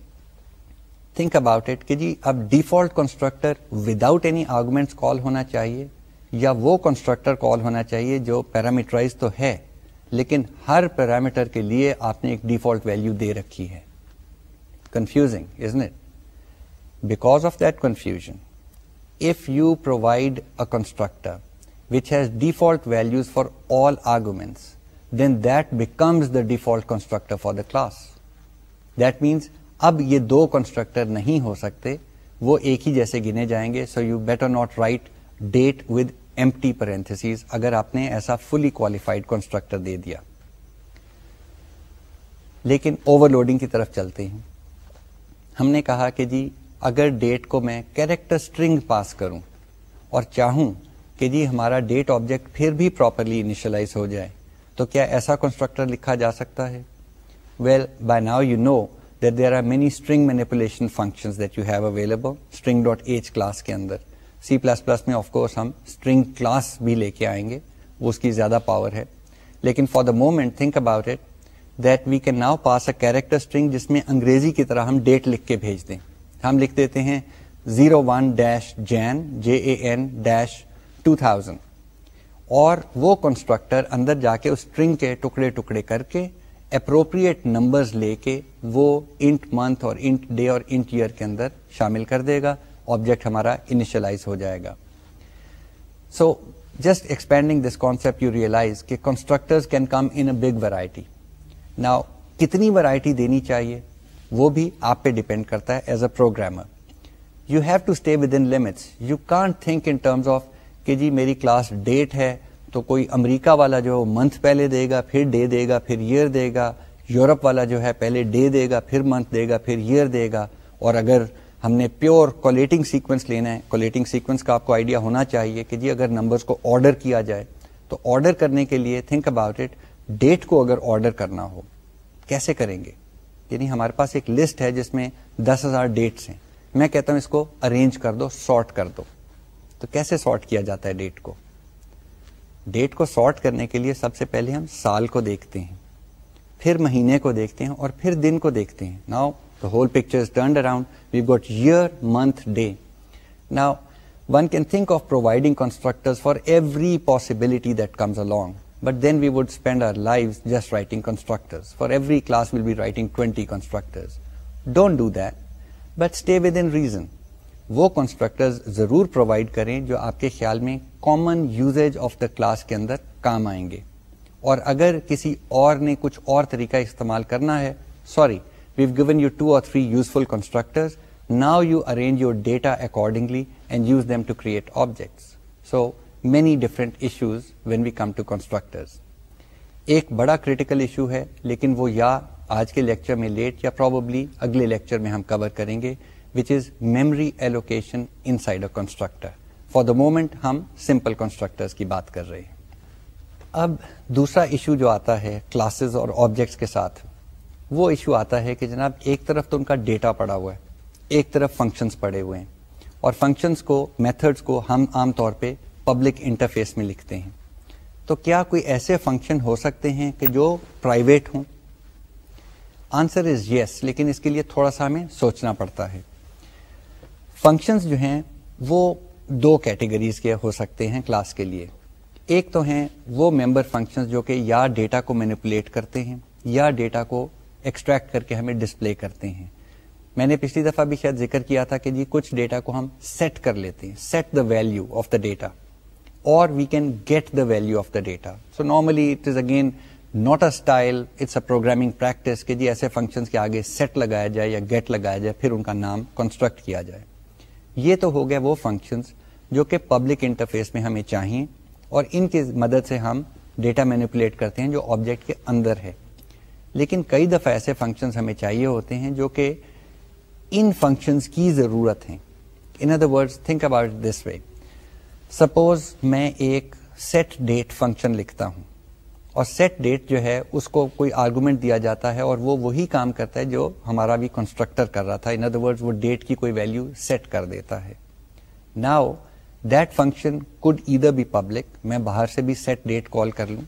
think about it کہ جی اب default constructor without any argument call ہونا چاہیے یا وہ کنسٹرکٹر کال ہونا چاہیے جو پیرامیٹرائز تو ہے لیکن ہر پیرامیٹر کے لیے آپ نے ایک ڈیفالٹ ویلو دے رکھی ہے confusing is it because of that confusion if you provide a constructor which has default values for all arguments, then that becomes the default constructor for the class. That means اب یہ دو constructor نہیں ہو سکتے، وہ ایک ہی جیسے گنے جائیں گے so you better not write date with empty parentheses اگر آپ نے ایسا فلی کوالیفائڈ کنسٹرکٹر دے دیا۔ لیکن اوور لوڈنگ کی طرف چلتے ہیں۔ ہم نے کہا کہ جی اگر ڈیٹ کو میں کیریکٹر اسٹرنگ پاس کروں اور چاہوں کہ جی ہمارا ڈیٹ آبجیکٹ پھر بھی پراپرلی انیشلائز ہو جائے، تو کیا ایسا کنسٹرکٹر لکھا جا سکتا ہے؟ Well by now you know that there are many string manipulation function that you have available string dot H class کے اندر سی پلس پلس میں آف کورس ہم اسٹرنگ کلاس بھی لے کے آئیں گے وہ اس کی زیادہ پاور ہے لیکن for the moment think about it that we can now pass a character string جس میں انگریزی کی طرح ہم ڈیٹ لکھ کے بھیج دیں ہم لکھ دیتے ہیں zero one dash Jan J A N dash two thousand اور وہ کنسٹرکٹر اندر جا کے اس اسٹرنگ کے ٹکڑے ٹکڑے کر کے اپروپریٹ نمبرز لے کے وہ انٹ منتھ اور انٹ ڈے اور انٹ ایئر کے اندر شامل کر دے گا آبجیکٹ ہمارا انیشلائز ہو جائے گا۔ So just expanding this concept you realize کہ constructor can come in big variety نا کتنی ورائٹی دینی چاہیے؟ وہ بھی آپ پہ ڈیپینڈ کرتا ہے as a programmer you have to stay within limits you can't think in terms of کہ جی میری کلاس ڈیٹ ہے تو کوئی امریکہ والا جو منتھ پہلے دے گا، پھر ڈے دے گا، پھر ایئر دے گا، یورپ والا جو ہے پہلے ڈے دے گا، پھر منتھ دے گا، پھر ایئر دے گا۔ اور اگر ہم نے پیور کولیٹنگ سیکوینس لینا ہے کولیٹنگ سیکوینس کا آپ کو آئیڈیا ہونا چاہیے کہ جی اگر نمبرز کو آرڈر کیا جائے، تو آرڈر کرنے کے لیے تھنک اباؤٹ اٹ ڈیٹ کو اگر آرڈر کرنا ہو، کیسے کریں گے؟ یعنی ہمارے پاس ایک لسٹ ہے جس میں دس ہزار ڈیٹس ہیں۔ میں کہتا ہوں اس کو ارینج کر دو سارٹ کر دو۔ تو کیسے سارٹ کیا جاتا ہے ڈیٹ کو؟ ڈیٹ کو سارٹ کرنے کے لیے سب سے پہلے ہم سال کو دیکھتے ہیں پھر مہینے کو دیکھتے ہیں اور پھر دن کو دیکھتے ہیں now the whole picture turned around we got year month day now one can think of providing constructor for every possibility that comes along But then we would spend our lives just writing constructors. For every class we'll be writing 20 constructors. Don't do that, but stay within reason. وہ constructors ضرور provide کریں جو آپ کے خیال میں common usage of the class کے اندر کام آئیں گے۔ اور اگر کسی اور نے کچھ اور طریقہ استعمال کرنا ہے sorry we've given you two اور three useful constructors now you arrange your data accordingly and use them to create objects so many different issues when we come to constructors ایک بڑا کریٹیکل ایشو ہے، لیکن وہ یا آج کے lecture میں لیٹ یا پروبلی اگلے لیکچر میں ہم کور کریں گے۔ Which is memory allocation inside a constructor for the moment ہم سمپل کنسٹرکٹر کی بات کر رہے ہیں اب دوسرا ایشو جو آتا ہے کلاسز اور آبجیکٹس کے ساتھ وہ ایشو آتا ہے کہ جناب ایک طرف تو ان کا ڈیٹا پڑا ہوا ہے ایک طرف فنکشنز پڑے ہوئے ہیں اور فنکشنز کو میتھڈس کو ہم عام طور پہ پبلک انٹرفیس میں لکھتے ہیں تو کیا کوئی ایسے فنکشن ہو سکتے ہیں کہ جو پرائیویٹ ہوں؟ آنسر از یس لیکن اس کے لیے تھوڑا سا ہمیں سوچنا پڑتا ہے۔ فنکشنز جو ہیں وہ دو کیٹیگریز کے ہو سکتے ہیں کلاس کے لیے۔ ایک تو ہیں وہ ممبر فنکشن جو کہ یا ڈیٹا کو مینیپولیٹ کرتے ہیں یا ڈیٹا کو ایکسٹریکٹ کر کے ہمیں ڈسپلے کرتے ہیں۔ میں نے پچھلی دفعہ بھی شاید ذکر کیا تھا کہ جی کچھ ڈیٹا کو ہم سیٹ کر لیتے ہیں set the value of the data or we can get the value of the data. So normally it is again not a style it's a programming practice کہ جی ایسے فنکشنس کے آگے سیٹ لگایا جائے یا گیٹ لگایا جائے، پھر ان کا نام کنسٹرکٹ کیا جائے۔ یہ تو ہو گیا وہ فنکشنس جو کہ پبلک انٹرفیس میں ہمیں چاہیے اور ان کی مدد سے ہم ڈیٹا مینیپولیٹ کرتے ہیں جو آبجیکٹ کے اندر ہے۔ لیکن کئی دفعہ ایسے فنکشنز ہمیں چاہیے ہوتے ہیں جو کہ ان فنکشنز کی ضرورت ہیں۔ In other word think about this way suppose میں ایک سیٹ ڈیٹ فنکشن لکھتا ہوں۔ اور سیٹ ڈیٹ جو ہے، اس کو کوئی آرگومنٹ دیا جاتا ہے اور وہ وہی کام کرتا ہے جو ہمارا بھی کنسٹرکٹر کر رہا تھا۔ ان ادر ورڈ وہ ڈیٹ کی کوئی ویلو سیٹ کر دیتا ہے۔ ناؤ دیٹ فنکشن کوڈ ادھر بی پبلک میں باہر سے بھی سیٹ ڈیٹ کال کر لوں۔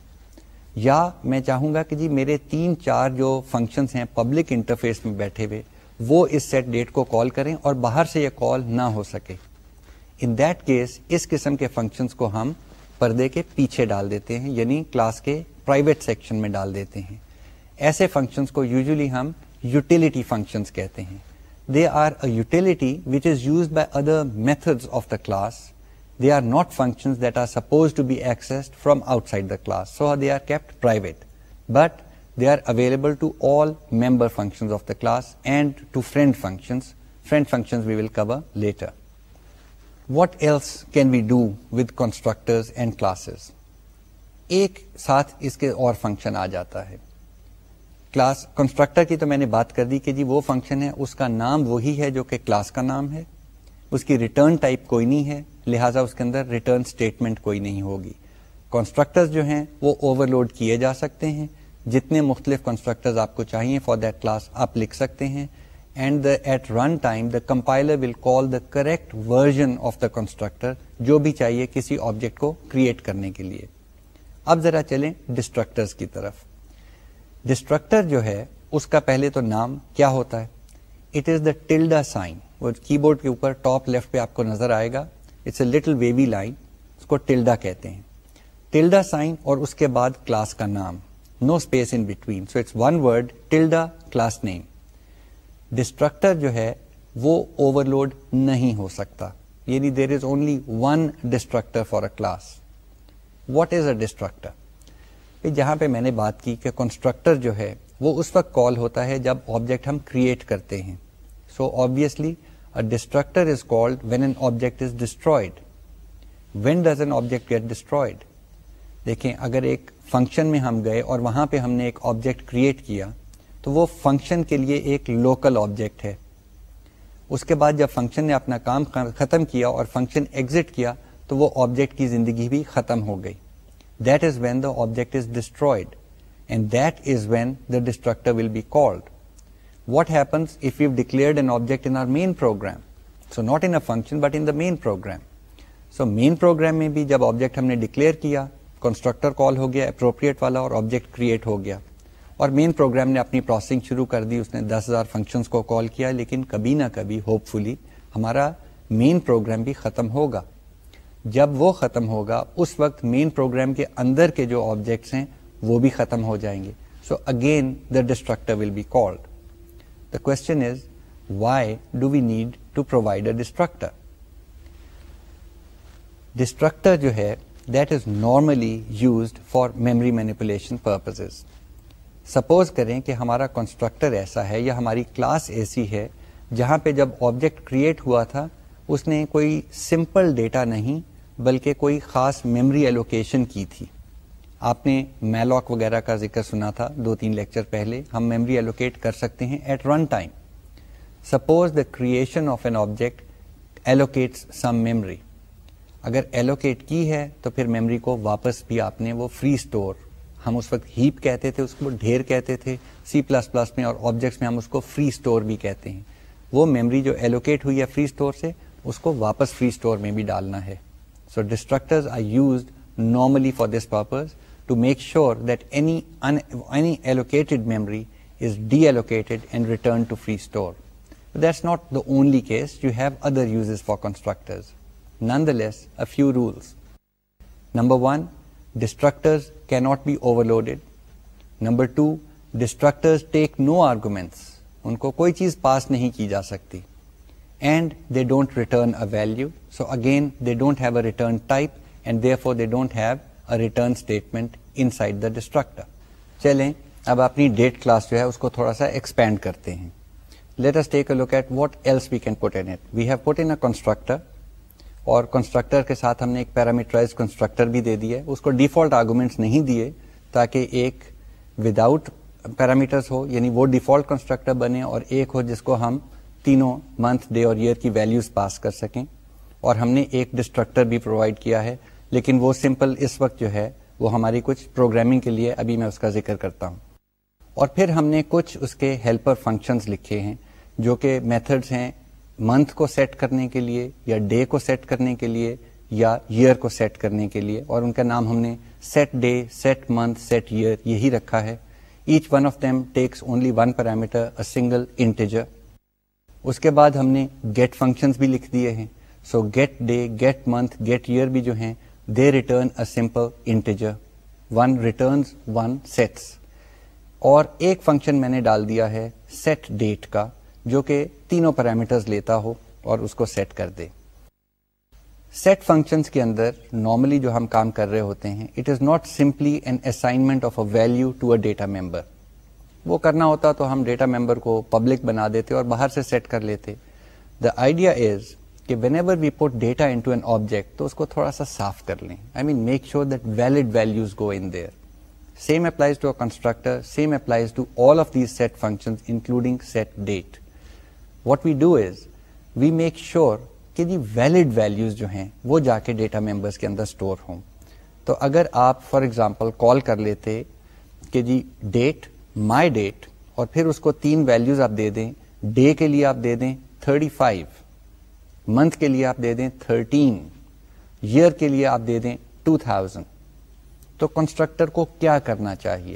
یا میں چاہوں گا کہ جی میرے تین چار جو فنکشنس ہیں پبلک انٹرفیس میں بیٹھے ہوئے، وہ اس سیٹ ڈیٹ کو کال کریں اور باہر سے یہ کال نہ ہو سکے۔ ان دیٹ کیس اس قسم کے فنکشنز کو ہم پردے کے پیچھے ڈال دیتے ہیں یعنی کلاس کے پرائیویٹ سیکشن میں ڈال دیتے ہیں ایسے فنکشنز کو یوزلی ہم یوٹیلیٹی فنکشنز کہتے ہیں they are a utility which is use by other method of the class they are not function that are suppose to be accessed from outside the class so they are kept private but they are available to all member functions of the class and to friend functions. Friend functions we will cover later. What else can we do with constructors and classes? ایک ساتھ اس کے اور function آ جاتا ہے۔ Class constructor کی تو میں نے بات کر دی کہ جی وہ فنکشن ہے، اس کا نام وہی ہے جو کہ کلاس کا نام ہے۔ اس کی ریٹرن ٹائپ کوئی نہیں ہے، لہٰذا اس کے اندر ریٹرن اسٹیٹمنٹ کوئی نہیں ہوگی۔ کنسٹرکٹر جو ہیں، وہ اوور لوڈ کیے جا سکتے ہیں۔ جتنے مختلف کنسٹرکٹر آپ کو چاہیے فار دیٹ کلاس آپ لکھ سکتے ہیں۔ And the at run time the compiler will call the correct version of the constructor جو بھی چاہیے کسی آبجیکٹ کو کریٹ کرنے کے لیے۔ اب ذرا چلیں ڈسٹرکٹر کی طرف۔ ڈسٹرکٹر جو ہے، اس کا پہلے تو نام کیا ہوتا ہے؟ It is the tilde sign وہ کی بورڈ کے اوپر ٹاپ لیفٹ پہ آپ کو نظر آئے گا۔ It's a little wavy line اس کو ٹلڈا کہتے ہیں۔ ٹلڈا سائن اور اس کے بعد کلاس کا نام۔ No space in between so it's one word tilde class name destructor جو ہے، وہ اوور لوڈ نہیں ہو سکتا۔ یعنی there is only one destructor for a class what is a destructor جہاں پہ میں نے بات کی کہ کنسٹرکٹر جو ہے، وہ اس وقت کال ہوتا ہے جب آبجیکٹ ہم کریٹ کرتے ہیں۔ So basically destructor is called when an object is destroyed when does an object get destroyed دیکھیں، اگر ایک فنکشن میں ہم گئے اور وہاں پہ ہم نے ایک آبجیکٹ کریٹ کیا، تو وہ فنکشن کے لیے ایک لوکل آبجیکٹ ہے۔ اس کے بعد جب فنکشن نے اپنا کام ختم کیا اور فنکشن ایگزٹ کیا تو وہ آبجیکٹ کی زندگی بھی ختم ہو گئی۔ That is when the object is destroyed and that is when the destructor will be called what happens if you declared an object in our main program so not in function but in the main program so main program میں بھی جب object ہم نے declare کیا constructor call ہو گیا appropriate والا اور object create ہو گیا۔ اور مین پروگرام نے اپنی پروسیسنگ شروع کر دی، اس نے دس ہزار فنکشنس کو کال کیا، لیکن کبھی نہ کبھی ہوپ فلی ہمارا مین پروگرام بھی ختم ہوگا۔ جب وہ ختم ہوگا، اس وقت مین پروگرام کے اندر کے جو آبجیکٹس ہیں، وہ بھی ختم ہو جائیں گے۔ So again the destructor will be called the question is why do we need to provide a destructor destructor جو ہے that is normally used for memory manipulation purposes suppose کریں کہ ہمارا کنسٹرکٹر ایسا ہے یا ہماری کلاس ایسی ہے، جہاں پہ جب آبجیکٹ کریٹ ہوا تھا، اس نے کوئی سمپل ڈیٹا نہیں بلکہ کوئی خاص میموری ایلوکیشن کی تھی۔ آپ نے میلاک وغیرہ کا ذکر سنا تھا، دو تین لیکچر پہلے۔ ہم میموری ایلوکیٹ کر سکتے ہیں at run time suppose the creation of an object allocates some memory اگر ایلوکیٹ کی ہے تو پھر میموری کو واپس بھی آپ نے وہ فری اسٹور ہم اس وقت ہیپ کہتے تھے، اس کو ڈھیر کہتے تھے۔ سی پلس پلس میں اور آبجیکٹس میں ہم اس کو فری اسٹور بھی کہتے ہیں۔ وہ میموری جو ایلوکیٹ ہوئی ہے فری اسٹور سے، اس کو واپس فری اسٹور میں بھی ڈالنا ہے۔ So destructors are used normally for this purpose to make sure that any allocated memory is deallocated and return to free store that's not the only case you have other uses for constructors nonetheless a few rules number one destructors کی not be overloaded number two destructors take no arguments ان کو کوئی چیز pass نہیں کی جا سکتی and they don't return a value so again they don't have a return type and therefore they don't have a return statement inside destructor چلیں اب اپنی ڈیٹ کلاس جو ہے اس کو تھوڑا سا ایکسپینڈ کرتے ہیں let's take a look at what else we can put in it we have put in a constructor اور کنسٹرکٹر کے ساتھ ہم نے ایک پیرامیٹرائز کنسٹرکٹر بھی دے دی اس کو ڈیفالٹ آرگومنٹس نہیں دیے تاکہ ایک وداؤٹ پیرامیٹرس ہو یعنی وہ ڈیفالٹ کنسٹرکٹر بنے اور ایک ہو جس کو ہم تینوں منتھ ڈے اور ایئر کی ویلیوز پاس کر سکیں اور ہم نے ایک ڈسٹرکٹر بھی پرووائڈ کیا ہے، لیکن وہ سمپل اس وقت جو ہے، وہ ہماری کچھ پروگرامنگ کے لیے ابھی میں اس کا ذکر کرتا ہوں۔ اور پھر ہم نے کچھ اس کے ہیلپر فنکشنز لکھے ہیں، جو کہ میتھڈس ہیں منتھ کو سیٹ کرنے کے لیے یا ڈے کو سیٹ کرنے کے لیے یا ایئر کو سیٹ کرنے کے لیے، اور ان کا نام ہم نے set day set month set year یہی رکھا ہے۔ Each one of them takes only one parameter a single integer اس کے بعد ہم نے گیٹ فنکشن بھی لکھ دیے ہیں۔ So get day get month get year بھی جو ہیں they return a simple integer one return one sets اور ایک فنکشن میں نے ڈال دیا ہے سیٹ ڈیٹ کا، جو کہ تینوں پیرامیٹرز لیتا ہو اور اس کو سیٹ کر دے۔ سیٹ فنکشنز کے اندر نارملی جو ہم کام کر رہے ہوتے ہیں it is not simply an assignment of a value to a data member وہ کرنا ہوتا تو ہم ڈیٹا ممبر کو پبلک بنا دیتے اور باہر سے سیٹ کر لیتے۔ دا آئیڈیا از کہ whenever we put data into an object تو اس کو تھوڑا سا صاف کر لیں۔ I mean make sure that valid values go in there same applies to a constructor same applies to all of these set function including set date what we do is we make sure کہ جی valid values جو ہیں وہ جا کے data members کے اندر store ہوں۔ تو اگر آپ فار ایگزامپل کال کر لیتے کہ جی ڈیٹ مائی ڈیٹ اور پھر اس کو تین ویلوز آپ دے دیں ڈے کے لیے آپ دے دیں تھرٹی فائیو منتھ کے لیے آپ دے دیں تھرٹین ایئر کے لیے آپ دے دیں ٹو تھاؤزینڈ تو کنسٹرکٹر کو کیا کرنا چاہیے؟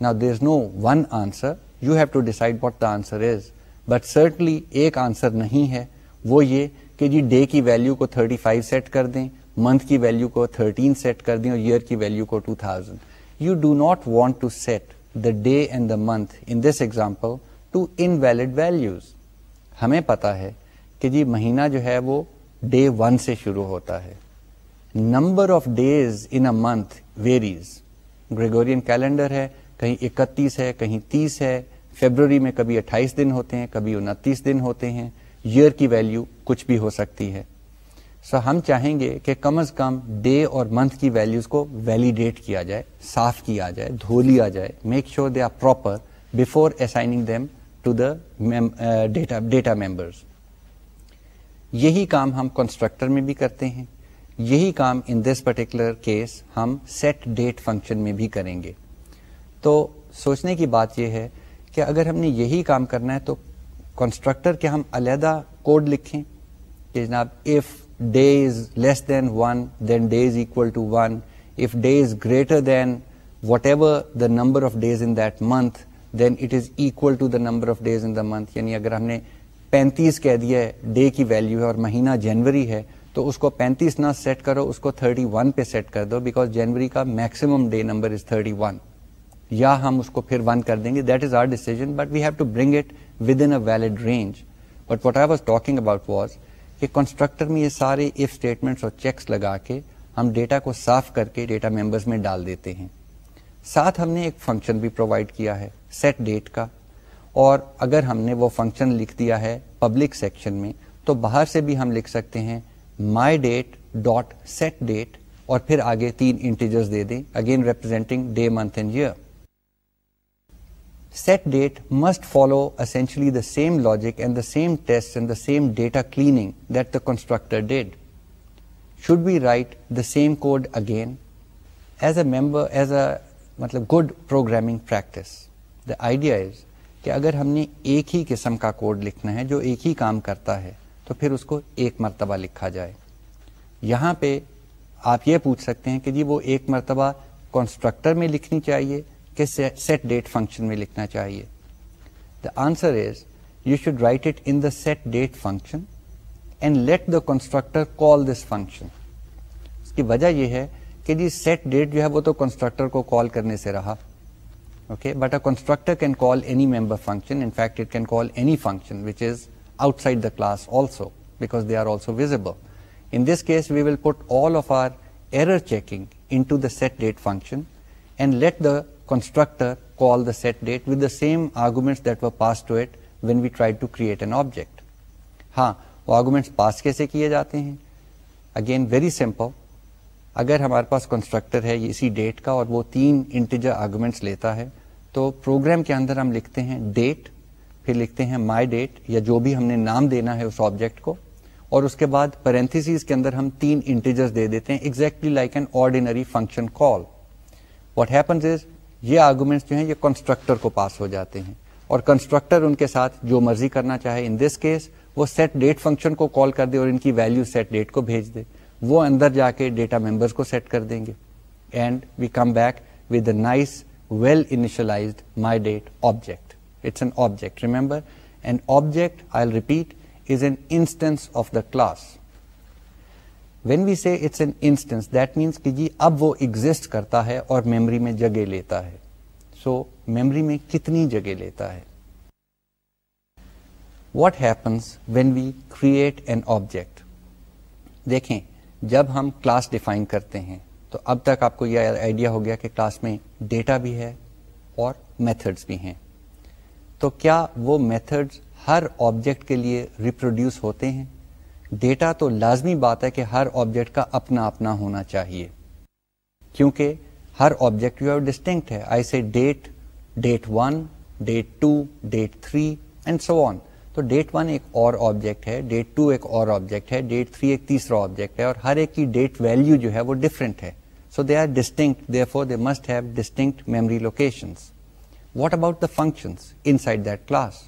نا there is no one answer you have to decide what the answer is but certainly ایک آنسر نہیں ہے۔ وہ یہ کہ جی ڈے کی ویلو کو 35 سیٹ کر دیں منتھ کی ویلو کو 13 سیٹ کر دیں اور ایئر کی ویلو کو 2000 you do not want to set the day and the month in this example to invalid values ہمیں پتا ہے کہ جی مہینہ جو ہے وہ ڈے ون سے شروع ہوتا ہے۔ Number of days in a month varies Gregorian calendar ہے، کہیں اکتیس ہے، کہیں تیس ہے۔ فیبرری میں کبھی اٹھائیس دن ہوتے ہیں، کبھی انتیس دن ہوتے ہیں۔ ایئر کی ویلو کچھ بھی ہو سکتی ہے۔ سو so, ہم چاہیں گے کہ کم از کم ڈے اور منتھ کی ویلوز کو ویلیڈیٹ کیا جائے صاف کیا جائے دھو لیا جائے make sure they are proper before assigning them to the data members یہی کام ہم کنسٹرکٹر میں بھی کرتے ہیں یہی کام ان دس پرٹیکولر کیس ہم سیٹ ڈیٹ فنکشن میں بھی کریں گے۔ تو سوچنے کی بات یہ ہے کہ اگر ہم نے یہی کام کرنا ہے تو کنسٹرکٹر کے ہم علیحدہ کوڈ لکھیں کہ جناب if day is less than one then day is equal to one if day is greater than whatever the number of days in that month then it is equal to the number of days in the month یعنی اگر ہم نے پینتیس کہہ دیا ہے day کی value ہے اور مہینہ جنوری ہے تو اس کو پینتیس نہ سیٹ کرو اس کو تھرٹی ون پہ سیٹ کر دو بیکاز جنوری کا maximum day number is thirty one یا ہم اس کو پھر ون کر دیں گے that is our decision but we have to bring it within valid range but what I was talking about was کہ کنسٹرکٹر میں یہ سارے اف اسٹیٹمنٹس اور چیکس لگا کے ہم ڈیٹا کو صاف کر کے ڈیٹا ممبرس میں ڈال دیتے ہیں۔ ساتھ ہم نے ایک فنکشن بھی پرووائڈ کیا ہے سیٹ ڈیٹ کا۔ اور اگر ہم نے وہ فنکشن لکھ دیا ہے پبلک سیکشن میں، تو باہر سے بھی ہم لکھ سکتے ہیں my date dot set date اور پھر آگے تین انٹیجرز دے دیں again representing day month and year set date must follow essentially the same logic and the same test and the same data cleaning that the constructor did should be write the same code again as a member as a مطلب good programming practice the idea is کہ اگر ہم نے ایک ہی قسم کا code لکھنا ہے جو ایک ہی کام کرتا ہے، تو پھر اس کو ایک مرتبہ لکھا جائے۔ یہاں پہ آپ یہ پوچھ سکتے ہیں کہ جی وہ ایک مرتبہ کانسٹرکٹر میں لکھنی چاہیے کہ سیٹ ڈیٹ فنکشن میں لکھنا چاہیے۔ The answer is you should write it in the set date function and let the constructor call this function اس کی وجہ یہ ہے کہ جی سیٹ ڈیٹ جو ہے وہ تو کنسٹرکٹر کو کال کرنے سے رہا۔ Okay but a constructor can call any member function in fact it can call any function which is outside the class also because they are also visible in this case we will put all of our error checking into the set date function and let the constructor call the set date with the same arguments that were passed to it when we tried to create an object. ہاں وہ arguments پاس کیسے کیے جاتے ہیں؟ Again very simple اگر ہمارے پاس constructor ہے اسی ڈیٹ کا اور وہ تین انٹیجر آرگومنٹس لیتا ہے، تو پروگرام کے اندر ہم لکھتے ہیں ڈیٹ پھر لکھتے ہیں مائی ڈیٹ یا جو بھی ہم نے نام دینا ہے اس آبجیکٹ کو، اور اس کے بعد پیرنتھس کے اندر ہم تین انٹیجر دے دیتے ہیں exactly like an ordinary function call what happens is یہ آرگومنٹس جو ہیں یہ کنسٹرکٹر کو پاس ہو جاتے ہیں۔ اور کنسٹرکٹر ان کے ساتھ جو مرضی کرنا چاہے ان دس کیس وہ سیٹ ڈیٹ فنکشن کو کال کر دے اور ان کی ویلو سیٹ ڈیٹ کو بھیج دے۔ وہ اندر جا کے ڈیٹا ممبرس کو سیٹ کر دیں گے۔ And we come back with a nice well initialized my date object it's an object remember an object I repeat is an instance of the class when we see it's an instance that means کہ جی اب وہ exit کرتا ہے اور memory میں جگہ لیتا ہے۔ سو so, میمری میں کتنی جگہ لیتا ہے؟ What happens when we create an object دیکھیں جب ہم کلاس ڈیفائن کرتے ہیں تو اب تک آپ کو یہ آئیڈیا ہو گیا کہ کلاس میں ڈیٹا بھی ہے اور میتھڈس بھی ہیں۔ تو کیا وہ میتھڈز ہر آبجیکٹ کے لیے ریپروڈیوس ہوتے ہیں؟ ڈیٹا تو لازمی بات ہے کہ ہر آبجیکٹ کا اپنا اپنا ہونا چاہیے۔ کیونکہ ہر آبجیکٹ یو ہیو ڈسٹنکٹ ہے۔ I see date date one date two date three and so on تو ڈیٹ ون ایک اور آبجیکٹ ہے ڈیٹ ٹو ایک اور آبجیکٹ ہے ڈیٹ تھری ایک تیسرا آبجیکٹ ہے، اور ہر ایک کی ڈیٹ ویلو جو ہے وہ ڈفرینٹ ہے۔ So they are distinct therefore they must have distinct memory location what about the function inside that class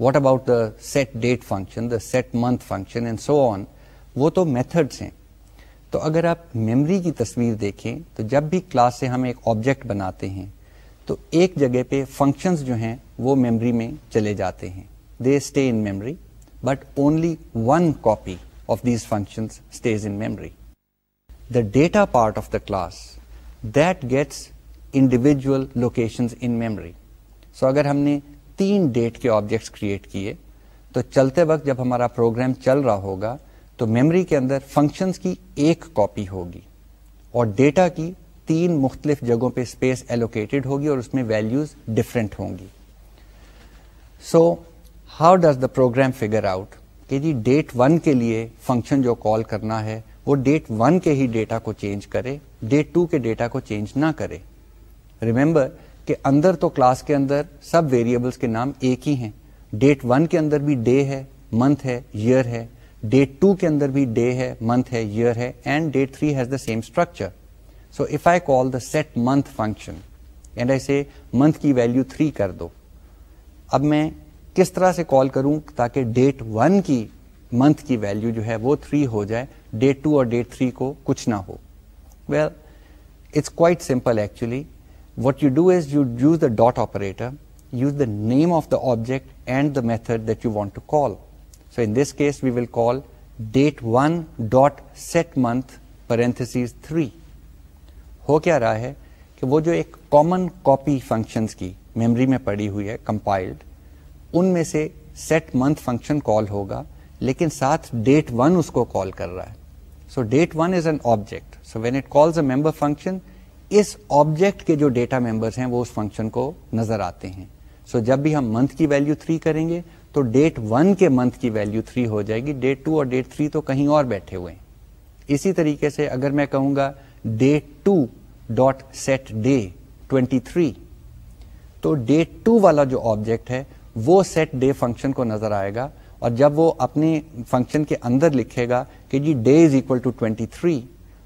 what about the set date function the set month function and so on وہ تو methods ہیں. تو اگر آپ memory کی تصویر دیکھیں، تو جب بھی کلاس سے ہم ایک آبجیکٹ بناتے ہیں، تو ایک جگہ پہ فنکشنز جو ہیں، وہ میمری میں چلے جاتے ہیں. They stay in memory but only one copy of these function stays in memory the data part of the class that gets individual location in memory so اگر ہم نے تین ڈیٹ کے آبجیکٹس کریٹ کیے، تو چلتے وقت جب ہمارا پروگرام چل رہا ہوگا، تو میموری کے اندر فنکشنز کی ایک کاپی ہوگی اور ڈیٹا کی تین مختلف جگہوں پہ اسپیس ایلوکیٹڈ ہوگی اور اس میں ویلوز ڈفرینٹ ہوں گی۔ So how does the program figure out کہ جی ڈیٹ ون کے لیے فنکشن جو کال کرنا ہے، وہ ڈیٹ ون کے ہی ڈیٹا کو چینج کرے، ڈیٹ ٹو کے ڈیٹا کو چینج نہ کرے۔ ریمبر کہ اندر تو کلاس کے اندر سب ویریبلس کے نام ایک ہی ہیں۔ ڈیٹ ون کے اندر بھی ڈے ہے منتھ ہے ایئر ہے۔ ڈیٹ ٹو کے اندر بھی ڈے ہے منتھ ہے ایئر ہے۔ And date three has the same structure so if I call the set month function and I say month کی ویلو تھری کر دو اب میں کس طرح سے کال کروں تاکہ ڈیٹ ون کی منتھ کی ویلو جو ہے وہ تھری ہو جائے ڈیٹ ٹو اور ڈیٹ تھری کو کچھ نہ ہو۔ Well it's quite simple actually what you do is you use the dot operator use the name of the object and the method that you want to call so in this case we will call date one dot set month parenthesis three ہو کیا رہا ہے کہ وہ جو ایک common copy functions کی memory میں پڑی ہوئی ہے کمپائلڈ ان میں سے سیٹ منتھ فنکشن کال ہوگا لیکن ساتھ ڈیٹ ون اس کو کال کر رہا ہے so date one is an object so when it calls a member function us object کے جو ڈیٹا ممبرس ہیں وہ اس فنکشن کو نظر آتے ہیں۔ سو so جب بھی ہم منتھ کی ویلو تھری کریں گے تو ڈیٹ ون کے منتھ کی ویلو تھری ہو جائے گی۔ ڈیٹ ٹو اور ڈیٹ تھری تو کہیں اور بیٹھے ہوئے ہیں۔ اسی طریقے سے اگر میں کہوں گا date two dot set day twenty three تو ڈیٹ ٹو والا جو آبجیکٹ ہے وہ سیٹ ڈے فنکشن کو نظر آئے گا۔ اور جب وہ اپنے فنکشن کے اندر لکھے گا کہ جی day is equal to twenty three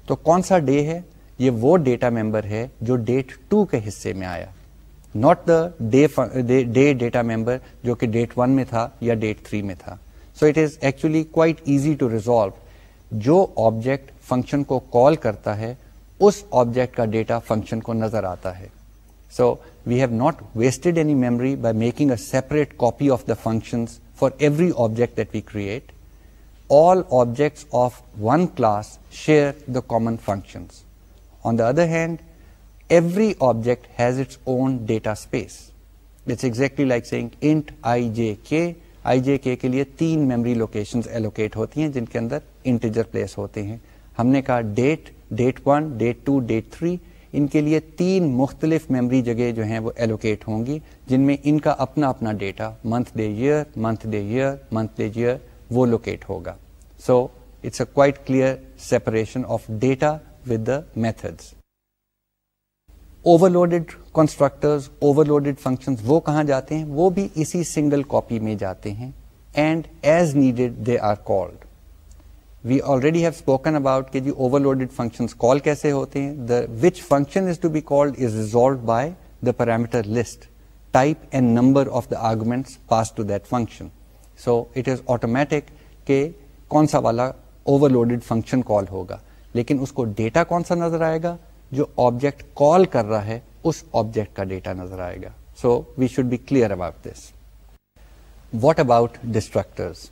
تو کون سا ڈے ہے؟ یہ وہ ڈیٹا ممبر ہے جو ڈیٹ ٹو کے حصے میں آیا۔ Not the day data member جو کہ ڈیٹ ون میں تھا یا ڈیٹ تھری میں تھا۔ So it is actually quite easy to resolve جو آبجیکٹ فنکشن کو کال کرتا ہے، اس آبجیکٹ کا ڈیٹا فنکشن کو نظر آتا ہے۔ So we have not wasted any memory by making a separate copy of the function for every object that we create all objects of one class share the common functions On the other hand, every object has its own data space. It's exactly like saying int ijk. ijk کے لیے تین memory location allocate ہوتی ہیں جن کے اندر integer place ہوتے ہیں ہم نے کہا date date one date two date three ان کے لیے تین مختلف میموری جگہ جو ہیں وہ ایلوکیٹ ہوں گی جن میں ان کا اپنا اپنا data month day year month day year month day year وہ لوکیٹ ہوگا so it's a quite clear separation of data with the methods overloaded constructors overloaded function وہ کہاں جاتے ہیں؟ وہ بھی اسی سنگل کاپی میں جاتے ہیں and as needed they are called we already have spoken about کہ جی اوور لوڈیڈ فنکشن کال کیسے ہوتے ہیں؟ The which function is to be called is resolve by the parameter list type and number of the arguments pass to that function so it is automatic کہ کون سا والا overloaded function call ہوگا؟ لیکن اس کو data کون سا نظر آئے گا؟ جو آبجیکٹ کال کر رہا ہے، اس آبجیکٹ کا ڈیٹا نظر آئے گا۔ So we should be clear about this what about destructors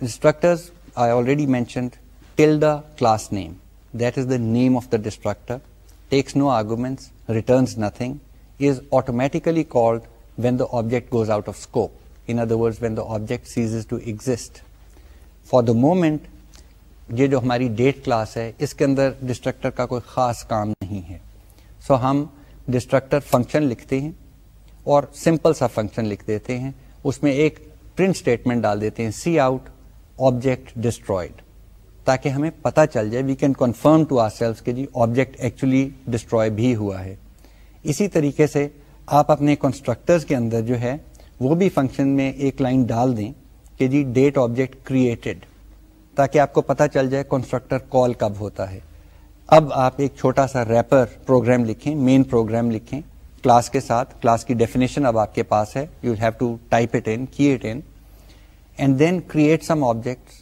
destructors I already mentioned tilde the class name that is the name of the destructor takes no arguments returns nothing is automatically called when the object goes out of scope in other word when the object ceases to exit for the moment یہ جو ہماری date class ہے، اس کے اندر distractor کا کوئی خاص کام نہیں ہے۔ سو so ہم ڈسٹرکٹر فنکشن لکھتے ہیں اور سمپل سا فنکشن لکھ دیتے ہیں۔ اس میں ایک پرنٹ اسٹیٹمنٹ ڈال دیتے ہیں سی آؤٹ آبجیکٹ ڈسٹرائڈ تاکہ ہمیں پتا چل جائے we can confirm to ourselves کہ جی آبجیکٹ ایکچولی ڈسٹروائے بھی ہوا ہے۔ اسی طریقے سے آپ اپنے کنسٹرکٹرز کے اندر جو ہے، وہ بھی فنکشن میں ایک لائن ڈال دیں کہ جی ڈیٹ آبجیکٹ کریٹڈ تاکہ آپ کو پتا چل جائے کنسٹرکٹر کال کب ہوتا ہے۔ اب آپ ایک چھوٹا سا ریپر پروگرام لکھیں مین پروگرام لکھیں۔ کلاس کے ساتھ کلاس کی ڈیفینیشن اب آپ کے پاس ہے۔ You have to type it in key it in and then create some object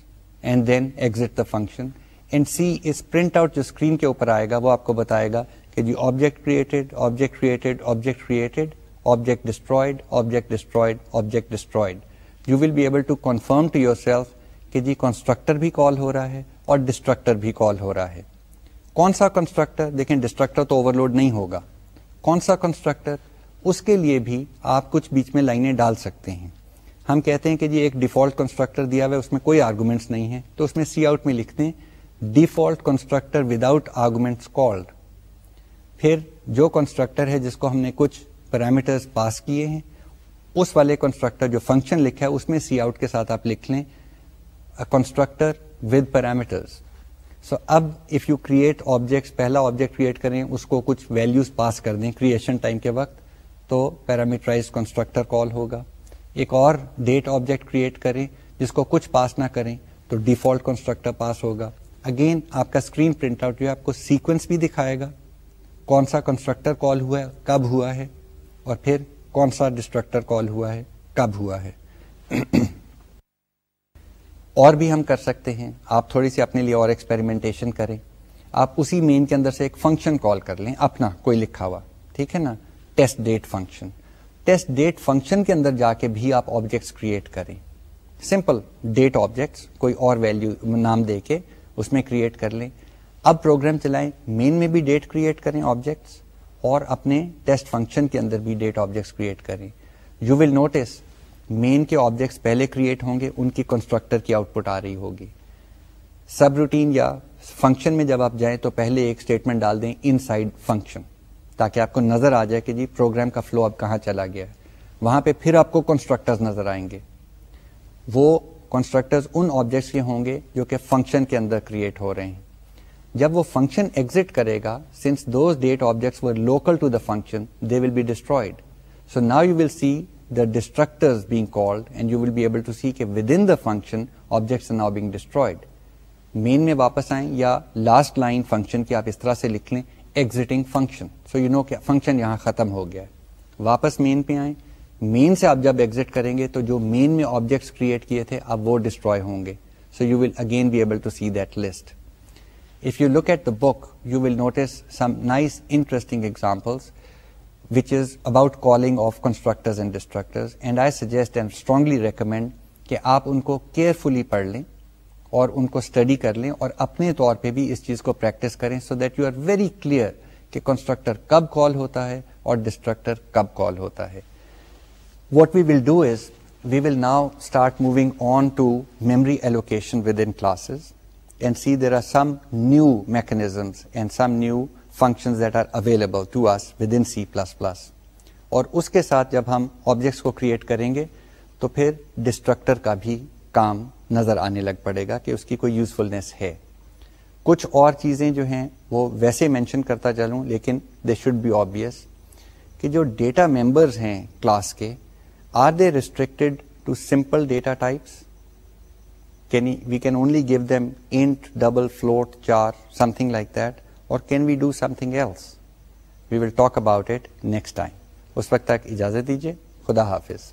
and then exit the function and see is print out جو اسکرین کے اوپر آئے گا، وہ آپ کو بتائے گا کہ جی object created object created object created object destroyed object destroyed object destroyed you will be able to confirm to yourself کہ جی کنسٹرکٹر بھی کال ہو رہا ہے اور ڈسٹرکٹر بھی کال ہو رہا ہے۔ کون سا کنسٹرکٹر دیکھیں ڈسٹرکٹر تو اوور لوڈ نہیں ہوگا۔ کون سا کنسٹرکٹر اس کے لیے بھی آپ کچھ بیچ میں لائنیں ڈال سکتے ہیں۔ ہم کہتے ہیں کہ جی ایک ڈیفالٹ کنسٹرکٹر دیا ہوا ہے، اس میں کوئی آرگومنٹس نہیں ہے تو اس میں سی آؤٹ میں لکھتے ہیں default constructor without arguments called پھر جو کنسٹرکٹر ہے، جس کو ہم نے کچھ پیرامیٹرز پاس کیے ہیں، اس والے کنسٹرکٹر جو فنکشن لکھا ہے، اس میں سی آؤٹ کے ساتھ آپ لکھ لیں۔ کنسٹرکٹر ود پیرامیٹرز سو اب اف یو کریٹ آبجیکٹس پہلا آبجیکٹ کریٹ کریں اس کو کچھ ویلوز پاس کر دیں کریشن ٹائم کے وقت تو پیرامیٹرائز کنسٹرکٹر کال ہوگا ایک اور ڈیٹ آبجیکٹ کریٹ کریں جس کو کچھ پاس نہ کریں تو ڈیفالٹ کنسٹرکٹر پاس ہوگا اگین آپ کا اسکرین پرنٹ آؤٹ جو ہے آپ کو سیکوینس بھی دکھائے گا کون سا کنسٹرکٹر کال ہوا ہے کب ہوا ہے اور پھر کون سا ڈسٹرکٹر کال ہوا ہے کب ہوا ہے اور بھی ہم کر سکتے ہیں۔ آپ تھوڑی سی اپنے لیے اور ایکسپیریمنٹیشن کریں۔ آپ اسی مین کے اندر سے ایک فنکشن کال کر لیں۔ اپنا کوئی لکھا ہوا۔ ٹھیک ہے نا؟ Test date function test date function کے اندر جا کے بھی آپ آبجیکٹس کریٹ کریں۔ سمپل ڈیٹ آبجیکٹس کوئی اور ویلو نام دے کے اس میں کریٹ کر لیں۔ اب پروگرام چلائیں۔ مین میں بھی ڈیٹ کریٹ کریں آبجیکٹس اور اپنے ٹیسٹ فنکشن کے اندر بھی ڈیٹ آبجیکٹس کریٹ کریں۔ یو ول نوٹس مین کے آبجیکٹس پہلے کریٹ ہوں گے، ان کی کنسٹرکٹر کی آؤٹ پٹ آ رہی ہوگی۔ سب روٹین یا فنکشن میں جب آپ جائیں تو پہلے ایک اسٹیٹمنٹ ڈال دیں ان سائڈ فنکشن تاکہ آپ کو نظر آ جائے کہ جی پروگرام کا فلو اب کہاں چلا گیا ہے۔ وہاں پہ پھر آپ کو کنسٹرکٹر نظر آئیں گے۔ وہ کنسٹرکٹر ان آبجیکٹس کے ہوں گے جو کہ فنکشن کے اندر کریٹ ہو رہے ہیں۔ جب وہ فنکشن ایگزٹ کرے گا since those date objects were local to the function they will be destroyed so now you will see the destructor being called and you will be able to see کہ within the function objects now being destroyed main میں واپس آئیں یا last line function کی آپ اس طرح سے لکھ لیں exiting function so you know کہ فنکشن یہاں ختم ہو گیا ہے واپس مین پہ آئیں مین سے آپ جب ایگزٹ کریں گے تو جو مین میں آبجیکٹس کریٹ کیے تھے اب وہ ڈسٹروائے ہوں گے so you will again be able to see that list If you look at the book, you will notice some nice, interesting examples, which is about calling of constructors and destructors. And I suggest and strongly recommend کہ آپ ان کو carefully پڑھ لیں اور ان کو study کر لیں اور اپنے طور پہ بھی اس چیز کو پریکٹس کریں so that you are very clear کہ کنسٹرکٹر کب کال ہوتا ہے اور ڈسٹرکٹر کب کال ہوتا ہے what we will do is we will now start moving on to memory allocation within classes and see there are some new mechanisms and some new functions that are available to us within C++. اور اس کے ساتھ جب ہم objects کو create کریں گے، تو پھر ڈسٹرکٹر کا بھی کام نظر آنے لگ پڑے گا کہ اس کی کوئی یوزفلنس ہے۔ کچھ اور چیزیں جو ہیں، وہ ویسے مینشن کرتا چلوں، لیکن دے شوڈ بی آبیس کہ جو ڈیٹا ممبرز ہیں کلاس کے are they restricted to simple data types we can only give them int double float char something like that or can we do something else we will talk about it next time اس وقت تک اجازت دیجیے خدا حافظ.